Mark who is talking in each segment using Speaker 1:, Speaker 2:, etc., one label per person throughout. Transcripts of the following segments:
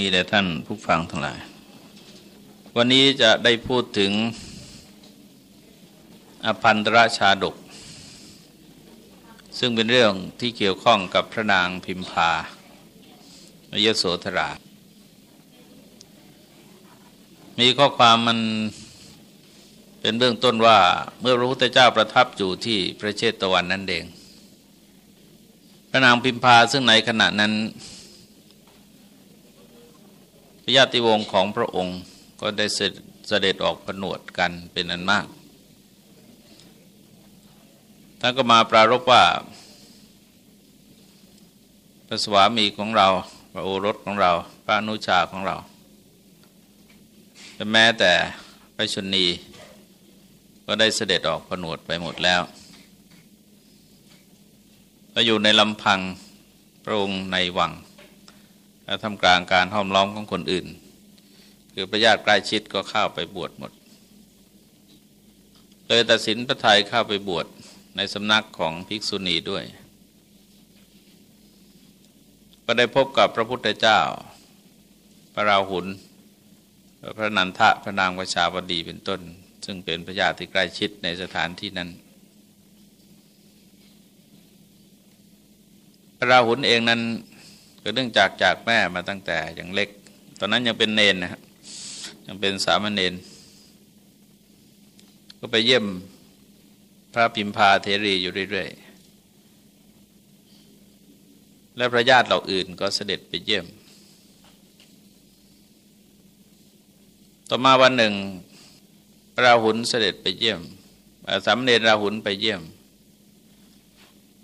Speaker 1: มีแต่ท่านผู้ฟังทั้งหลาย วันนี้จะได้พูดถึงอภันตรชาดก ซึ่งเป็นเรื่องที่เกี่ยวข้องกับพระนางพิมพายโสธรา มีข้อความมันเป็นเบื้องต้นว่าเมื่อพระพุทธเจ้าประทับอยู่ที่พระเชตวันนั้นเอง พระนางพิมพาซึ่งในขณะนั้น พญาติวงศ์ของพระองค์ก็ได้เสด็จออกผนวดกันเป็นอันมาก ท่านก็มาปรารบว่าพระสวามีของเรา พระโอรสของเรา พระนุชาของเราแม้แต่พระชนีก็ได้เสด็จออกผนวดไปหมดแล้วก็อยู่ในลำพังพระองค์ในวัง ทำกลางการห้อมล้อมของคนอื่น คือพระญาติใกล้ชิดก็เข้าไปบวชหมด เลยตัดสินพระไทยเข้าไปบวชในสำนักของภิกษุณีด้วย ก็ได้พบกับพระพุทธเจ้า พระราหุล พระนันทะ พระนางประชาวดีเป็นต้น ซึ่งเป็นพระญาติที่ใกล้ชิดในสถานที่นั้นพระราหุลเองนั้น ก็เนื่องจากจากแม่มาตั้งแต่ยังเล็ก ตอนนั้นยังเป็นเนนนะครับยังเป็นสามเณรก็ไปเยี่ยมพระพิมพาเทรีอยู่เรื่อยๆ และพระญาติเหล่าอื่นก็เสด็จไปเยี่ยม ต่อมาวันหนึ่งระราหุลเสด็จไปเยี่ยมสามเณรราหุลไปเยี่ยม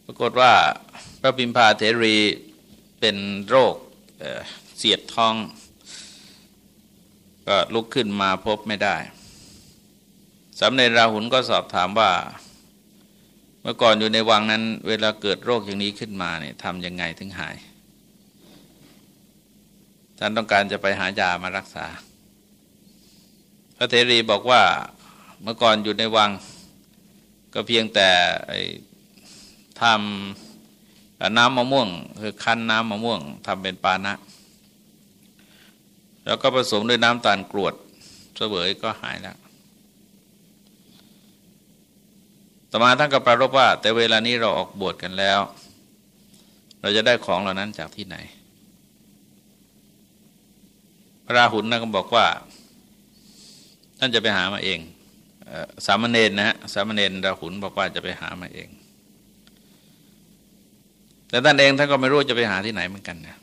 Speaker 1: ปรากฏว่าพระพิมพาเทรี เป็นโรคเสียดท้อง ก็ลุกขึ้นมาพบไม่ได้สำเร็จราหุลก็สอบถามว่า เมื่อก่อนอยู่ในวังนั้น เวลาเกิดโรคอย่างนี้ขึ้นมาเนี่ยทำยังไงถึงหาย ท่านต้องการจะไปหายามารักษา พระเทรีบอกว่าเมื่อก่อนอยู่ในวัง ก็เพียงแต่ทำ น้ำมะม่วงคือคั้นน้ำมะม่วงทำเป็นปานะ แล้วก็ผสมด้วยน้ำตาลกรวดเสวยก็หายแล้วต่อมาท่านก็ปรารบว่า แต่เวลานี้เราออกบวชกันแล้ว เราจะได้ของเหล่านั้นจากที่ไหน พระราหุลนั่นก็บอกว่า ท่านจะไปหามาเองสามเณรนะฮะสามเณรราหุลบอกว่าจะไปหามาเอง แต่ท่านเองท่านก็ไม่รู้จะไปหาที่ไหนเหมือนกันนะ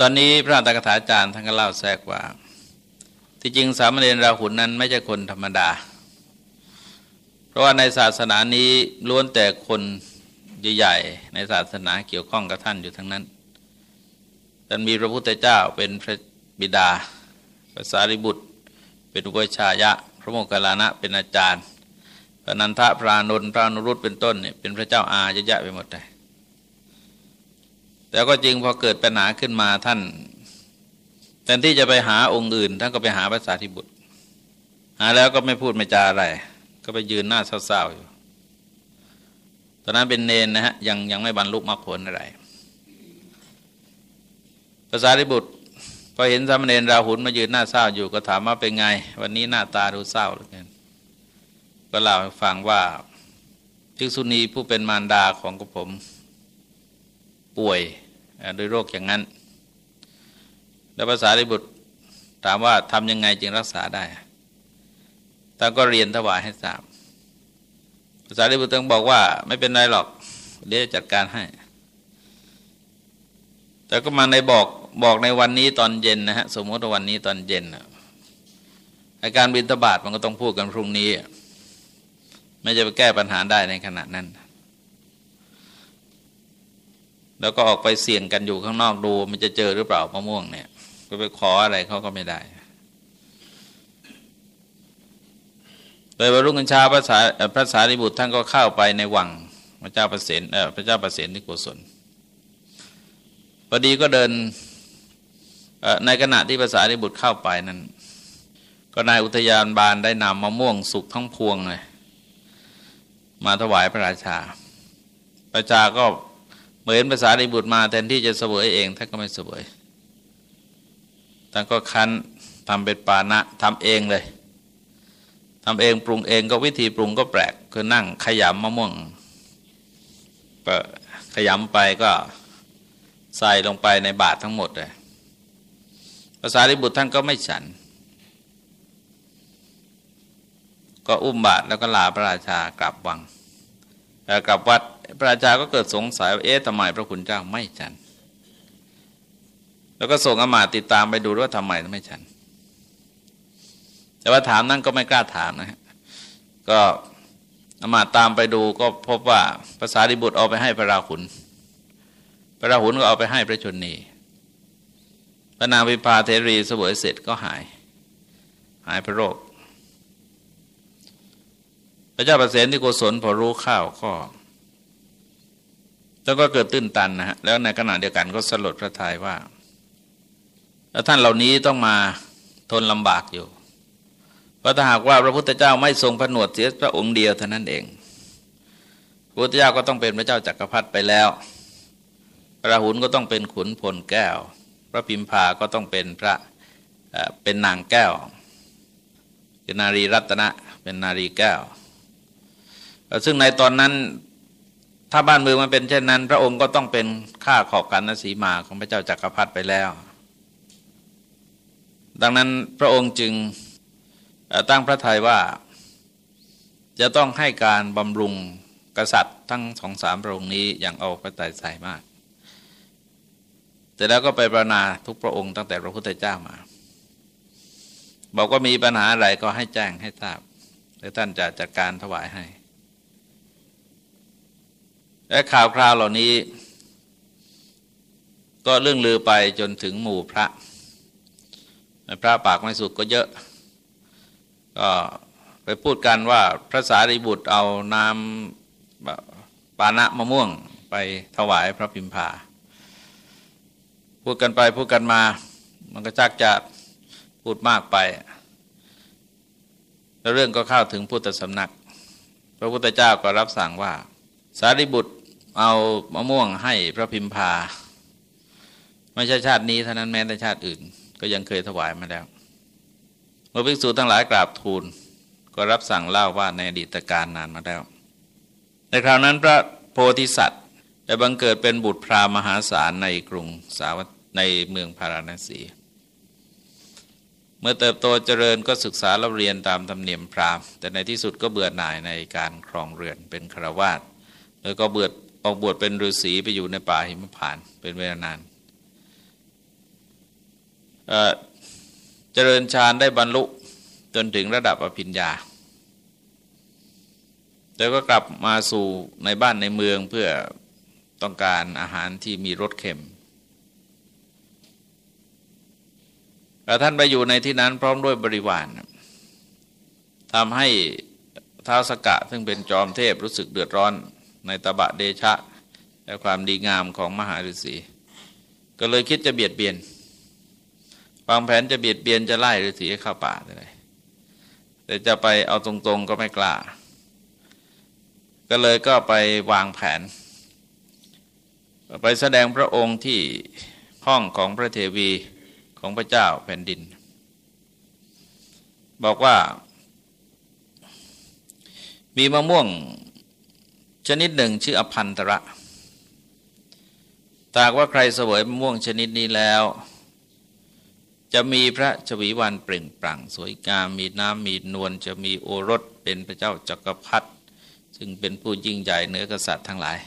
Speaker 1: ตอนนี้พระตากถาจารย์ท่านก็เล่าแทรกว่า ที่จริงสามเณรราหุลนั้นไม่ใช่คนธรรมดา เพราะว่าในศาสนานี้ล้วนแต่คนใหญ่ๆในศาสนาเกี่ยวข้องกับท่านอยู่ทั้งนั้นท่านมีพระพุทธเจ้าเป็นพระบิดาภาษาริบุตร เป็นอุปชายะ พระโมคคัลลานะเป็นอาจารย์ พระนันทะพระนนท์พระนุรุตเป็นต้นเนี่ยเป็นพระเจ้าอาเยอะๆไปหมดเลยแต่ก็จริงพอเกิดปัญหาขึ้นมาท่านแทนที่จะไปหาองค์อื่น ท่านก็ไปหาพระสารีบุตร หาแล้วก็ไม่พูดไม่จาอะไร ก็ไปยืนหน้าเศร้าๆอยู่ ตอนนั้นเป็นเนนนะฮะยังยังไม่บรรลุมรรคผลอะไรภาษาริบุตรพอเห็นสามเณรราหุลมายืนหน้าเศร้าอยู่ก็ถามว่าเป็นไง วันนี้หน้าตาดูเศร้าเหลือเกิ ก็เล่าให้ฟังว่าภิกษุณีผู้เป็นมารดาของกระผมป่วยด้วยโรคอย่างนั้น แล้วภาษาริบุตรถามว่าทำยังไงจึงรักษาได้ท่าก็เรียนถวายให้ทราบภาษาริบุตรต้องบอกว่า ไม่เป็นไรหรอก เดี๋ยวจัดการให้ แต่ก็มาในบอกบอกในวันนี้ตอนเย็นนะฮะ สมมติว่าวันนี้ตอนเย็นอาการบินตบาทมันก็ต้องพูดกันพรุ่งนี้ ไม่จะไปแก้ปัญหาได้ในขณะนั้น แล้วก็ออกไปเสี่ยงกันอยู่ข้างนอกดู มันจะเจอหรือเปล่ามะม่วงเนี่ย ก็ไปขออะไรเขาก็ไม่ได้โดยบรรลุกัญชาพระสาพระสารีบุตรท่านก็เข้าไปในวังพระเจ้าประสิทธิ์พระเจ้าประสิทธิ์นิโกศลพอดีก็เดินในขณะที่ภาษาริบุตรเข้าไปนั้น ก็นายอุทยานบาลได้นำมะม่วงสุกทั้งพวงเลย มาถวายพระราชา พระราชาก็เหมือนภาษาริบุตรมาแทนที่จะเสวยเองท่านก็ไม่เสวยท่านก็คั้นทำเป็นปานะทำเองเลยทำเองปรุงเองก็วิธีปรุงก็แปลกคือนั่งขยำมะม่วงขยำไปก็ใส่ลงไปในบาตรทั้งหมดเลยภาษาริบุตรท่านก็ไม่ฉัน ก็อุ้มบาตรแล้วก็ลาพระราชากลับวัง กลับวัดพระราชาก็เกิดสงสัยว่าเอ๊ะทำไมพระคุณเจ้าไม่ฉัน แล้วก็ส่งอมาติดตามไปดูว่าทำไมไม่ฉัน แต่ว่าถามนั่นก็ไม่กล้าถามนะฮะก็อมาตามไปดูก็พบว่าภาษาดิบุตรเอาไปให้พระราหุลพระราหุลก็เอาไปให้พระชนนีพระนางวิพาเทรีเสวยเสร็จก็หาย หายพระโรค พระเจ้าประเสนที่โกศลพอรู้ข้าวก็แล้วก็เกิดตื้นตันนะฮะแล้วในขณะเดียวกันก็สลดพระทัยว่า แล้วท่านเหล่านี้ต้องมาทนลำบากอยู่เพราะถ้าหากว่าพระพุทธเจ้าไม่ทรงผนวดเสียพระองค์เดียวเท่านั้นเองพระพุทธเจ้าก็ต้องเป็นพระเจ้าจักรพรรดิไปแล้วพระราหุลก็ต้องเป็นขุนพลแก้ว พระพิมพาก็ต้องเป็นพระเป็นนางแก้วเป็นนารีรัตนะเป็นนารีแก้ว ซึ่งในตอนนั้นถ้าบ้านเมืองมันเป็นเช่นนั้น พระองค์ก็ต้องเป็นข้าขอบกันนสีมาของพระเจ้าจักรพรรดิไปแล้ว ดังนั้นพระองค์จึงตั้งพระทัยว่าจะต้องให้การบำรุงกษัตริย์ทั้งสองสามพระองค์นี้อย่างเอาพระทัยใส่มาก แต่แล้วก็ไปประนาทุกพระองค์ตั้งแต่พระพุทธเจ้ามา บอกว่ามีปัญหาอะไรก็ให้แจ้งให้ทราบแล้วท่านจะจัดการถวายให้ และข่าวคราวเหล่านี้ ก็เรื่องลือไปจนถึงหมู่พระ พระปากไม่สุดก็เยอะ ก็ไปพูดกันว่าพระสารีบุตรเอาน้ำปานะมะม่วงไปถวายพระพิมพาพูดกันไปพูดกันมา มันก็จักจะพูดมากไป แล้วเรื่องก็เข้าถึงพุทธสำนัก พระพุทธเจ้าก็รับสั่งว่า สารีบุตร เอามะม่วงให้พระพิมพา ไม่ใช่ชาตินี้เท่านั้นแม้แต่ชาติอื่น ก็ยังเคยถวายมาแล้วเมื่อภิกษุทั้งหลายกราบทูล ก็รับสั่งเล่าว่าในอดีตการนานมาแล้ว ในคราวนั้นพระโพธิสัตว์ได้บังเกิดเป็นบุตรพราหมหาศาลในกรุงสาวัตในเมืองพาราณสี เมื่อเติบโตเจริญก็ศึกษาเราเรียนตามธรรมเนียมพราหมณ์ แต่ในที่สุดก็เบื่อหน่ายในการครองเรือนเป็นครวาสแล้วก็เบื่อ ออกบวชเป็นฤาษีไปอยู่ในป่าหิมพานเป็นเวลานานเจริญฌานได้บรรลุจนถึงระดับอภิญญาแต่ก็กลับมาสู่ในบ้านในเมืองเพื่อต้องการอาหารที่มีรสเค็มแต่ท่านไปอยู่ในที่นั้นพร้อมด้วยบริวารทำให้ท้าวสกะ ซึ่งเป็นจอมเทพรู้สึกเดือดร้อน ในตบะเดชะ และความดีงามของมหาฤาษีก็เลยคิดจะเบียดเบียนวางแผนจะเบียดเบียนจะไล่ฤาษีเข้าป่าเลยแต่จะไปเอาตรงๆก็ไม่กล้า ก็เลยก็ไปวางแผน ไปแสดงพระองค์ที่ห้องของพระเทวีของพระเจ้าแผ่นดิน บอกว่า มีมะม่วง ชนิดหนึ่งชื่ออภันตระตากว่าใครเสวยมะม่วงชนิดนี้แล้ว จะมีพระชวีวันเปล่งปลั่งสวยงามมีน้ำมีนวลจะมีโอรสเป็นพระเจ้าจักรพรรดิซึ่งเป็นผู้ยิ่งใหญ่เหนือกษัตริย์ทั้งหลาย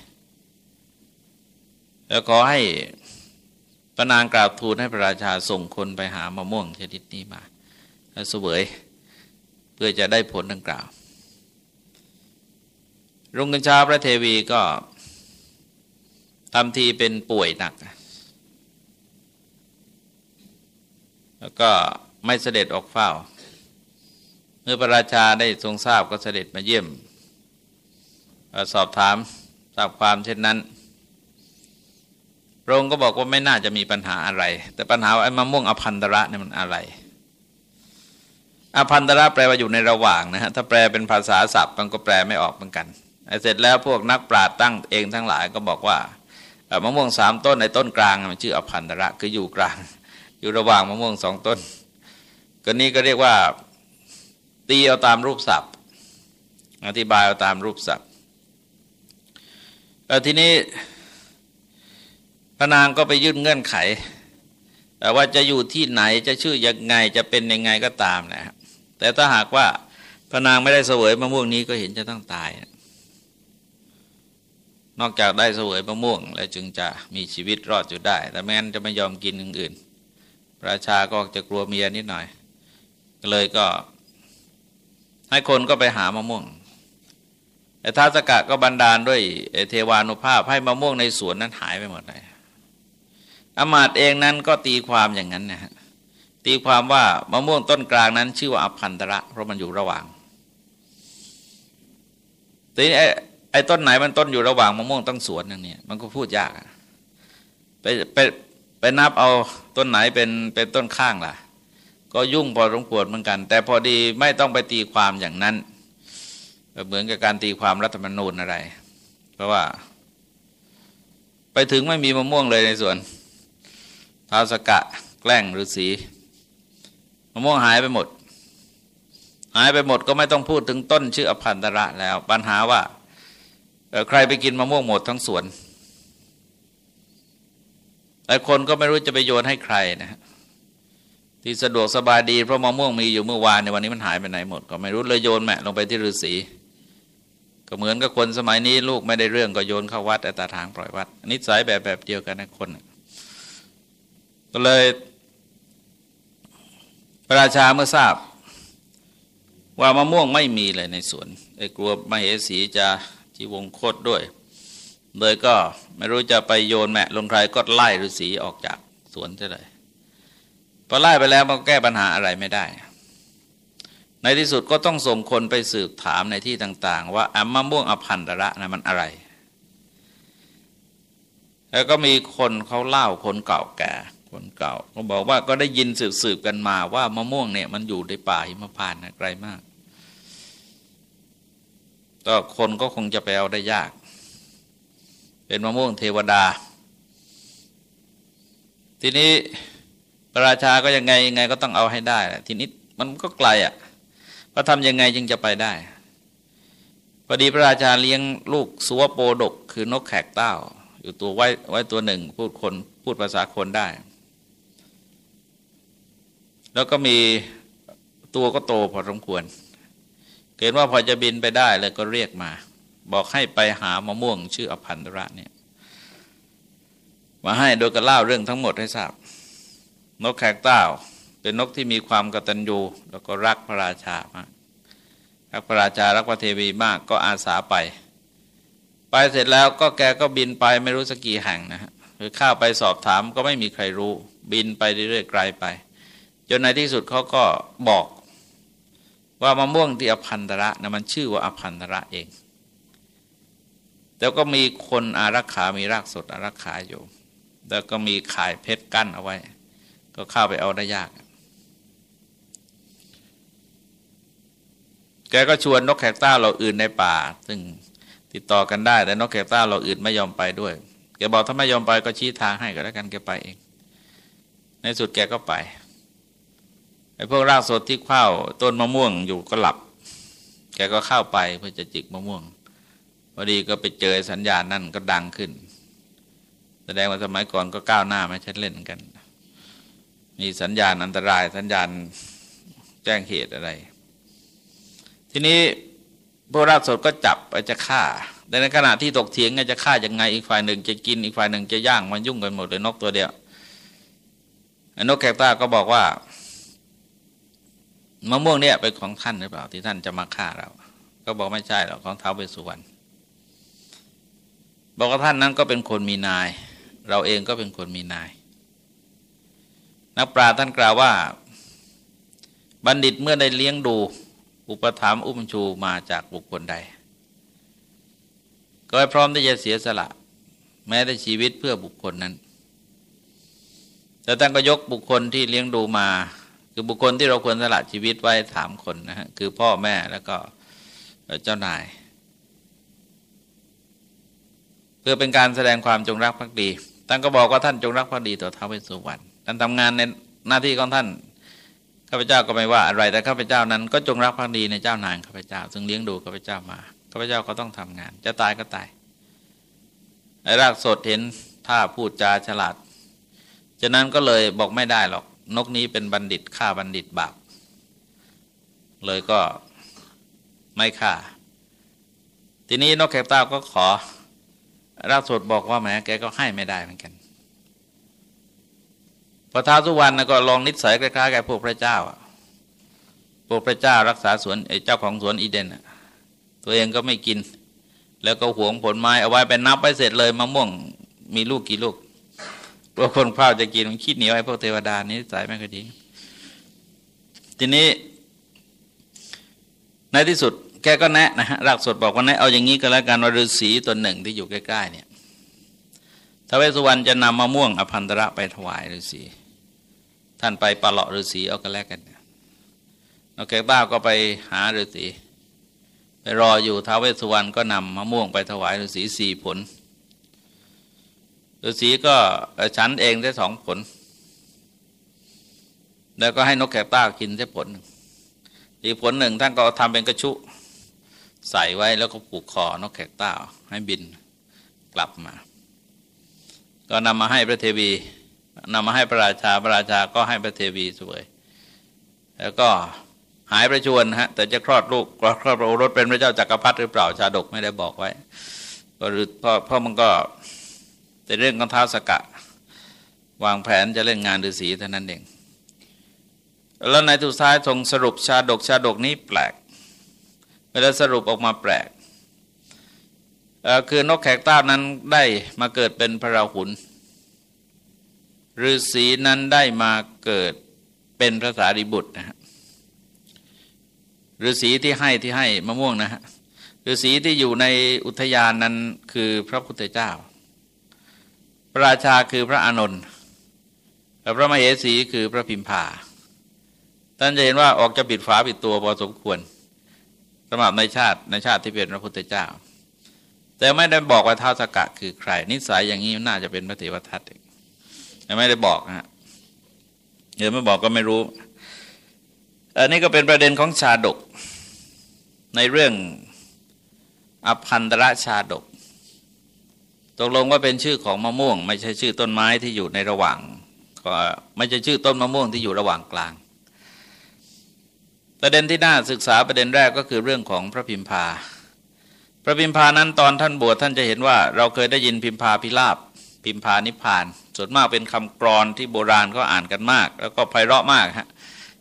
Speaker 1: แล้วขอให้พระนางกราบทูลให้พระราชาส่งคนไปหามะม่วงชนิดนี้มาเสวยเพื่อจะได้ผลดังกล่าว รุ่งกันเช้าพระเทวีก็ทำทีเป็นป่วยหนัก แล้วก็ไม่เสด็จออกเฝ้า เมื่อพระราชาได้ทรงทราบก็เสด็จมาเยี่ยม สอบถามทราบความเช่นนั้นพระองค์ก็บอกว่าไม่น่าจะมีปัญหาอะไร แต่ปัญหาว่าไอ้มะม่วงอภันตระเนี่ยมันอะไร อภันตระแปลว่าอยู่ในระหว่างนะฮะ ถ้าแปลเป็นภาษาศัพท์มันก็แปลไม่ออกเหมือนกัน เสร็จแล้วพวกนักปราชญ์ตั้งเองทั้งหลายก็บอกว่ามะม่วงสามต้นในต้นกลางมันชื่ออภันตระคืออยู่กลาง อยู่ระหว่างมะม่วงสองต้นก็นี้ก็เรียกว่าตีเอาตามรูปศัพท์ อธิบายเอาตามรูปศัพท์ทีนี้พระนางก็ไปยื่นเงื่อนไข แต่ว่าจะอยู่ที่ไหนจะชื่อยังไงจะเป็นยังไงก็ตามนะครับแต่ถ้าหากว่าพระนางไม่ได้เสวยมะม่วงนี้ก็เห็นจะต้องตายน นอกจากได้เสวยมะม่วง แล้วจึงจะมีชีวิตรอดอยู่ได้ แต่แม้นจะไม่ยอมกินอื่นๆประชาก็จะกลัวเมียนิดหน่อย เลยก็ ให้คนก็ไปหามะม่วงแต่ท้าสกะก็บันดาลด้วยเทวานุภาพให้มะม่วงในสวนนั้นหายไปหมดเลยอมาตเองนั้นก็ตีความอย่างนั้นนะฮะตีความว่ามะม่วงต้นกลางนั้น ชื่อว่าอภันตระ เพราะมันอยู่ระหว่างทีนี้ อ้ต้นไหนมันต้นอยู่ระหว่างมะม่วงต้งสวนนั่นเนี่ยมันก็พูดยากไปไปไปนับเอาต้นไหนเป็นเป็นต้นข้างล่ะ ก็ยุ่งพอสมควรเหมือนกัน แต่พอดีไม่ต้องไปตีความอย่างนั้น เหมือนกับการตีความรัฐธรรมนูญอะไร เพราะว่า ไปถึงไม่มีมะม่วงเลยในสวนท้าวสกะแกล้งฤาษีมะม่วงหายไปหมด หายไปหมดก็ไม่ต้องพูดถึงต้นชื่ออภันตระแล้ว ปัญหาว่า ใครไปกินมะม่วงหมดทั้งสวนหลายคนก็ไม่รู้จะไปโยนให้ใครนะที่สะดวกสบายดีเพราะมะม่วงมีอยู่เมื่อวานในวันนี้มันหายไปไหนหมด ก็ไม่รู้เลยโยนแม่ลงไปที่ฤาษีก็เหมือนกับคนสมัยนี้ลูกไม่ได้เรื่องก็โยนเข้าวัดแต่ตาทางปล่อยวัดนิสายแบบแบบเดียวกันนะคนก็เลยพระราชาเมื่อทราบ ว่ามะม่วงไม่มีเลยในสวนไอ้กลัวมเหสีจะ จีวงโคตด้วย เลยก็ไม่รู้จะไปโยนแม่ลงใครก็ไล่ฤาษีออกจากสวนจะเลยพอไล่ไปแล้วมันแก้ปัญหาอะไรไม่ได้ ในที่สุดก็ต้องส่งคนไปสืบถามในที่ต่าง ๆ ว่าอัมมะม่วงอภันตระนะมันอะไร แล้วก็มีคนเขาเล่าคนเก่าแก่คนเก่าเขาบอกว่าก็ได้ยินสืบๆกันมาว่ามะม่วงเนี่ยมันอยู่ในป่าหิมพานนะไกลมาก ก็คนก็คงจะไปเอาได้ยาก เป็นมะม่วงเทวดา ทีนี้พระราชาก็ยังไงยังไงก็ต้องเอาให้ได้ทีนี้มันก็ไกลอะ่ะว่าทำยังไงจึงจะไปได้พอดีพระราชาเลี้ยงลูกสัวโปดก คือนกแขกเต้า อยู่ตัวไว้ไว้ตัวหนึ่ง พูดคนพูดภาษาคนได้ แล้วก็มีตัวก็โตพอสมควร เกิดว่าพอจะบินไปได้เลยก็เรียกมา บอกให้ไปหามะม่วง ชื่ออภันตระเนี่ยมาให้โดยกระเล่าเรื่องทั้งหมดให้ทราบ นกแขกเต้า เป็นนกที่มีความกตัญญูแล้วก็รักพระราชามากรักพระราชารักพระเทวีมากก็อาสาไป ไปเสร็จแล้วก็แกก็บินไปไม่รู้สักกี่แห่งนะฮะคือข้าไปสอบถามก็ไม่มีใครรู้ บินไปเรื่อยๆไกลไป จนในที่สุดเขาก็บอก ว่ามะม่วงที่อภันตระนะมันชื่อว่าอภันตระเอง แล้วก็มีคนอารักขา มีรากสดอารักขาอยู่ แล้วก็มีขายเพชรกั้นเอาไว้ ก็เข้าไปเอาได้ยาก แกก็ชวนนกแขกต้าเราอื่นในป่า ซึ่งติดต่อกันได้ แต่นกแขกต้าเราอื่นไม่ยอมไปด้วย แกบอกถ้าไม่ยอมไปก็ชี้ทางให้ก็แล้วกันแกไปเอง ในสุดแกก็ไป ไอ้พวกรากสดที่ข้าวต้นมะม่วงอยู่ก็หลับ แกก็เข้าไปเพื่อจะจิกมะม่วงพอดีก็ไปเจอสัญญาณนั่นก็ดังขึ้น แสดงว่าสมัยก่อนก็ก้าวหน้าไม่ใช่เล่นกัน มีสัญญาณอันตรายสัญญาณแจ้งเหตุอะไร ทีนี้พวกราชสดก็จับไปจะฆ่าแต่ในขณะที่ตกเถียงจะฆ่ายังไงอีกฝ่ายหนึ่งจะกินอีกฝ่ายหนึ่งจะย่างมันยุ่งกันหมดเลยนกตัวเดียวนกแขกตาก็บอกว่า มะม่วงเนี่ยเป็นของท่านหรือเปล่าที่ท่านจะมาฆ่าเรา ก็บอกไม่ใช่หรอกของเท้าเวสุวรรณบอกว่าท่านนั้นก็เป็นคนมีนาย เราเองก็เป็นคนมีนาย นักปราชญ์ท่านกล่าวว่า บัณฑิตเมื่อได้เลี้ยงดู อุปถัมภ์อุ้มชูมาจากบุคคลใด ก็พร้อมที่จะเสียสละ แม้แต่ชีวิตเพื่อบุคคลนั้น แต่ท่านก็ยกบุคคลที่เลี้ยงดูมา คือบุคคลที่เราควรสละชีวิตไว้ถามคนนะฮะคือพ่อแม่แล้วก็เจ้านาย เพื่อเป็นการแสดงความจงรักภักดีท่านก็บอกว่าท่านจงรักภักดีต่อท้าวเวสสุวรรณท่านทำงานในหน้าที่ของท่านข้าพเจ้าก็ไม่ว่าอะไรแต่ข้าพเจ้านั้น ก็จงรักภักดีในเจ้านายข้าพเจ้า ซึ่งเลี้ยงดูข้าพเจ้ามาข้าพเจ้าก็ต้องทำงาน จะตายก็ตายไอ้รากสดเห็นท่าพูดจาฉลาดฉะนั้นก็เลยบอกไม่ได้หรอก นกนี้เป็นบัณฑิตฆ่าบัณฑิตบาปเลยก็ไม่ฆ่า ทีนี้นกแขกเต้าก็ขอรากสดบอกว่าแหมแกก็ให้ไม่ได้เหมือนกันพอท้าสุวรรณก็ลองนิสัยคล้ายๆกับพวกพระเจ้าพวกพระเจ้ารักษาสวนเจ้าของสวนอีเดนตัวเองก็ไม่กิน แล้วก็หวงผลไม้เอาไว้ไปนับไปเสร็จเลยมะม่วงมีลูกกี่ลูก ตัวคนเฝ้าจะกินมันคิดเหนียวไอ้พวกเทวดานี้สายไม่ค่อยดี ทีนี้ในที่สุดแกก็แนะนะฮะรากสดบอกว่าแนะเอาอย่างนี้ก็แล้วกันว่าฤาษีตัวหนึ่งที่อยู่ใกล้ๆเนี่ยทวเวสุวรรณจะนำมะม่วงอภันตระไปถวายฤาษีท่านไปปะเลาะฤาษีเอากันแลกกันนกแกบ้าก็ไปหาฤาษีไปรออยู่ท้าวเวสสุวรรณก็นำมะม่วงไปถวายฤาษีสี่ผล ฤาษีก็ฉันเองได้สองผล แล้วก็ให้นกแกต้ากินได้ผลอีกผลหนึ่งท่านก็ทำเป็นกระชุ ใส่ไว้แล้วก็ผูกคอนกแขกต้าให้บินกลับมา ก็นำมาให้พระเทวีนำมาให้พระราชาพระราชาก็ให้พระเทวีสวย แล้วก็หายประชวนฮะแต่จะคลอดลูกคลอดพระโอรสเป็นพระเจ้าจักรพรรดิหรือเปล่าชาดกไม่ได้บอกไว้ ก็หรือพราะเพราะมันก็ แต่เรื่องของเท้าสกะ วางแผนจะเล่นงานฤาษีเท่านั้นเอง แล้วในทุท้ายทรงสรุปชาดกชาดกนี้แปลก เวลาสรุปออกมาแปลกคือนกแขกต้านั้นได้มาเกิดเป็นพระราหุลฤาษีนั้นได้มาเกิดเป็นพระสารีบุตรนะฮะฤาษีที่ให้ที่ให้มะม่วงนะฮะฤาษีที่อยู่ในอุทยานนั้นคือพระพุทธเจ้า ระราชาคือพระอานนท์และพระมเหสีคือพระพิมพาท่านจะเห็นว่าออกจะปิดฝาปิดตัวพอสมควรสำหรับในชาติในชาติที่เป็นพระพุทธเจ้า แต่ไม่ได้บอกว่าท้าวสกะคือใคร นิสัยอย่างนี้น่าจะเป็นพระเทวทัตเองไม่ได้บอกนะเดี๋ยวไม่บอกก็ไม่รู้อันนี้ก็เป็นประเด็นของชาดกในเรื่องอภันตระชาดก ตกลงว่าเป็นชื่อของมะม่วง ไม่ใช่ชื่อต้นไม้ที่อยู่ในระหว่างก็ไม่ใช่ชื่อต้นมะม่วงที่อยู่ระหว่างกลาง ประเด็นที่น่าศึกษาประเด็นแรกก็คือเรื่องของพระพิมพา พระพิมพานั้นตอนท่านบวชท่านจะเห็นว่า เราเคยได้ยินพิมพาพิลาบพิมพานิพาน ส่วนมากเป็นคำกรอนที่โบราณก็อ่านกันมาก แล้วก็ไพเราะมากฮะ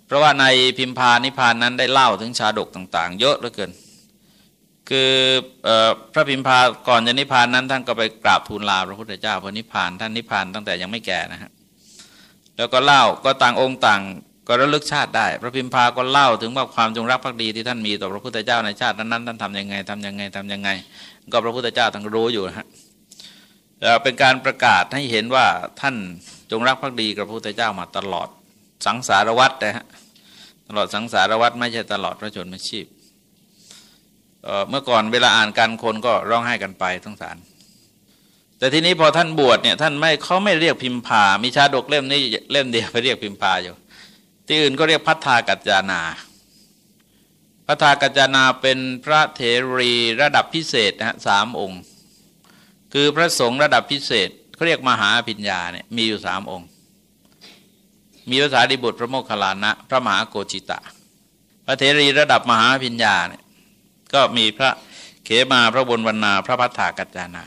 Speaker 1: เพราะว่าในพิมพานิพานนั้นได้เล่าถึงชาดกต่าง ๆ เยอะเหลือเกิน คือพระพิมพาก่อนจะนิพพานนั้น ท่านก็ไปกราบทูลลาพระพุทธเจ้าพระนิพพานท่านนิพพานตั้งแต่ยังไม่แก่นะฮะแล้วก็เล่าก็ต่างองค์ต่างก็ระลึกชาติได้ พระพิมพาก็เล่าถึงว่าความจงรักภักดีที่ท่านมีต่อพระพุทธเจ้าในชาตินั้นท่านทำยังไงทำยังไงทำยังไง ก็พระพุทธเจ้าทั้งรู้อยู่ฮะเป็นการประกาศให้เห็นว่าท่านจงรักภักดีกับพระพุทธเจ้ามาตลอดสังสารวัตรนะฮะตลอดสังสารวัตรไม่ใช่ตลอดพระชนมชีพ เมื่อก่อนเวลาอ่านการคนก็ร้องไห้กันไปทั้งสาร แต่ทีนี้พอท่านบวชเนี่ยท่านไม่เขาไม่เรียกพิมพามีชาดกเล่มนี้เล่มเดียวไปเรียกพิมพาอยู่ ที่อื่นก็เรียกพัฒากัจจานาพัฒากัจจานาเป็นพระเถรีระดับพิเศษนะฮะสามองค์ คือพระสงฆ์ระดับพิเศษเขาเรียกมหาพิญญาเนี่ยมีอยู่สามองค์ มีภาษาดิบุตรพระโมคคัลลานะ พระมหาโกจิตะ พระเทรีระดับมหาพิญญาเนี่ย ก็มีพระเขมาพระบนวรรณาพระพัฒากัจจานา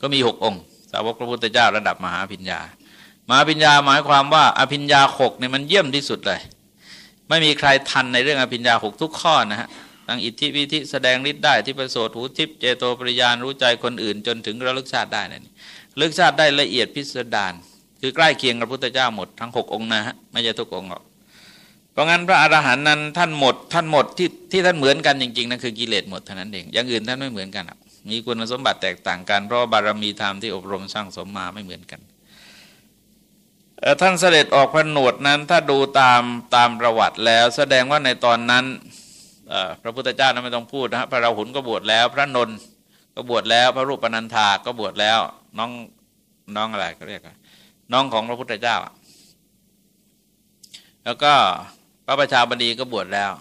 Speaker 1: ก็มีหกองค์ สาวกพระพุทธเจ้าระดับมหาพิญญามหาพิญญาหมายความว่าอภิญญาหกเนี่ยมันเยี่ยมที่สุดเลย ไม่มีใครทันในเรื่องอภิญญาหกทุกข้อนะฮะทั้งอิทธิวิธิแสดงฤทธิ์ได้ที่ประโสดหูทิพเจโตปริยานรู้ใจคนอื่น จนถึงระลึกชาติได้นั่นลึกชาติได้ละเอียดพิสดารคือใกล้เคียงกับพุทธเจ้าหมดทั้งหกองค์นะฮะไม่ใช่ทุกองค์หรอก เพราะงั้นพระอรหันต์นั้นท่านหมดท่านหมดที่ที่ท่านเหมือนกันจริงๆนั่นคือกิเลสหมดเท่านั้นเองอย่างอื่นท่านไม่เหมือนกันมีคุณสมบัติแตกต่างกันเพราะบารมีธรรมที่อบรมสร้างสมมาไม่เหมือนกันท่านเสด็จออกพระนวดนั้นถ้าดูตามตามประวัติแล้ว แสดงว่าในตอนนั้นพระพุทธเจ้านั้นไม่ต้องพูดนะฮะพระราหุลก็บวชแล้ว พระนนท์ก็บวชแล้ว พระรูปปนันธาก็บวชแล้วน้องน้องอะไรก็เรียกน้องของพระพุทธเจ้า แล้วก็ พระประชาบดีก็บวชแล้ว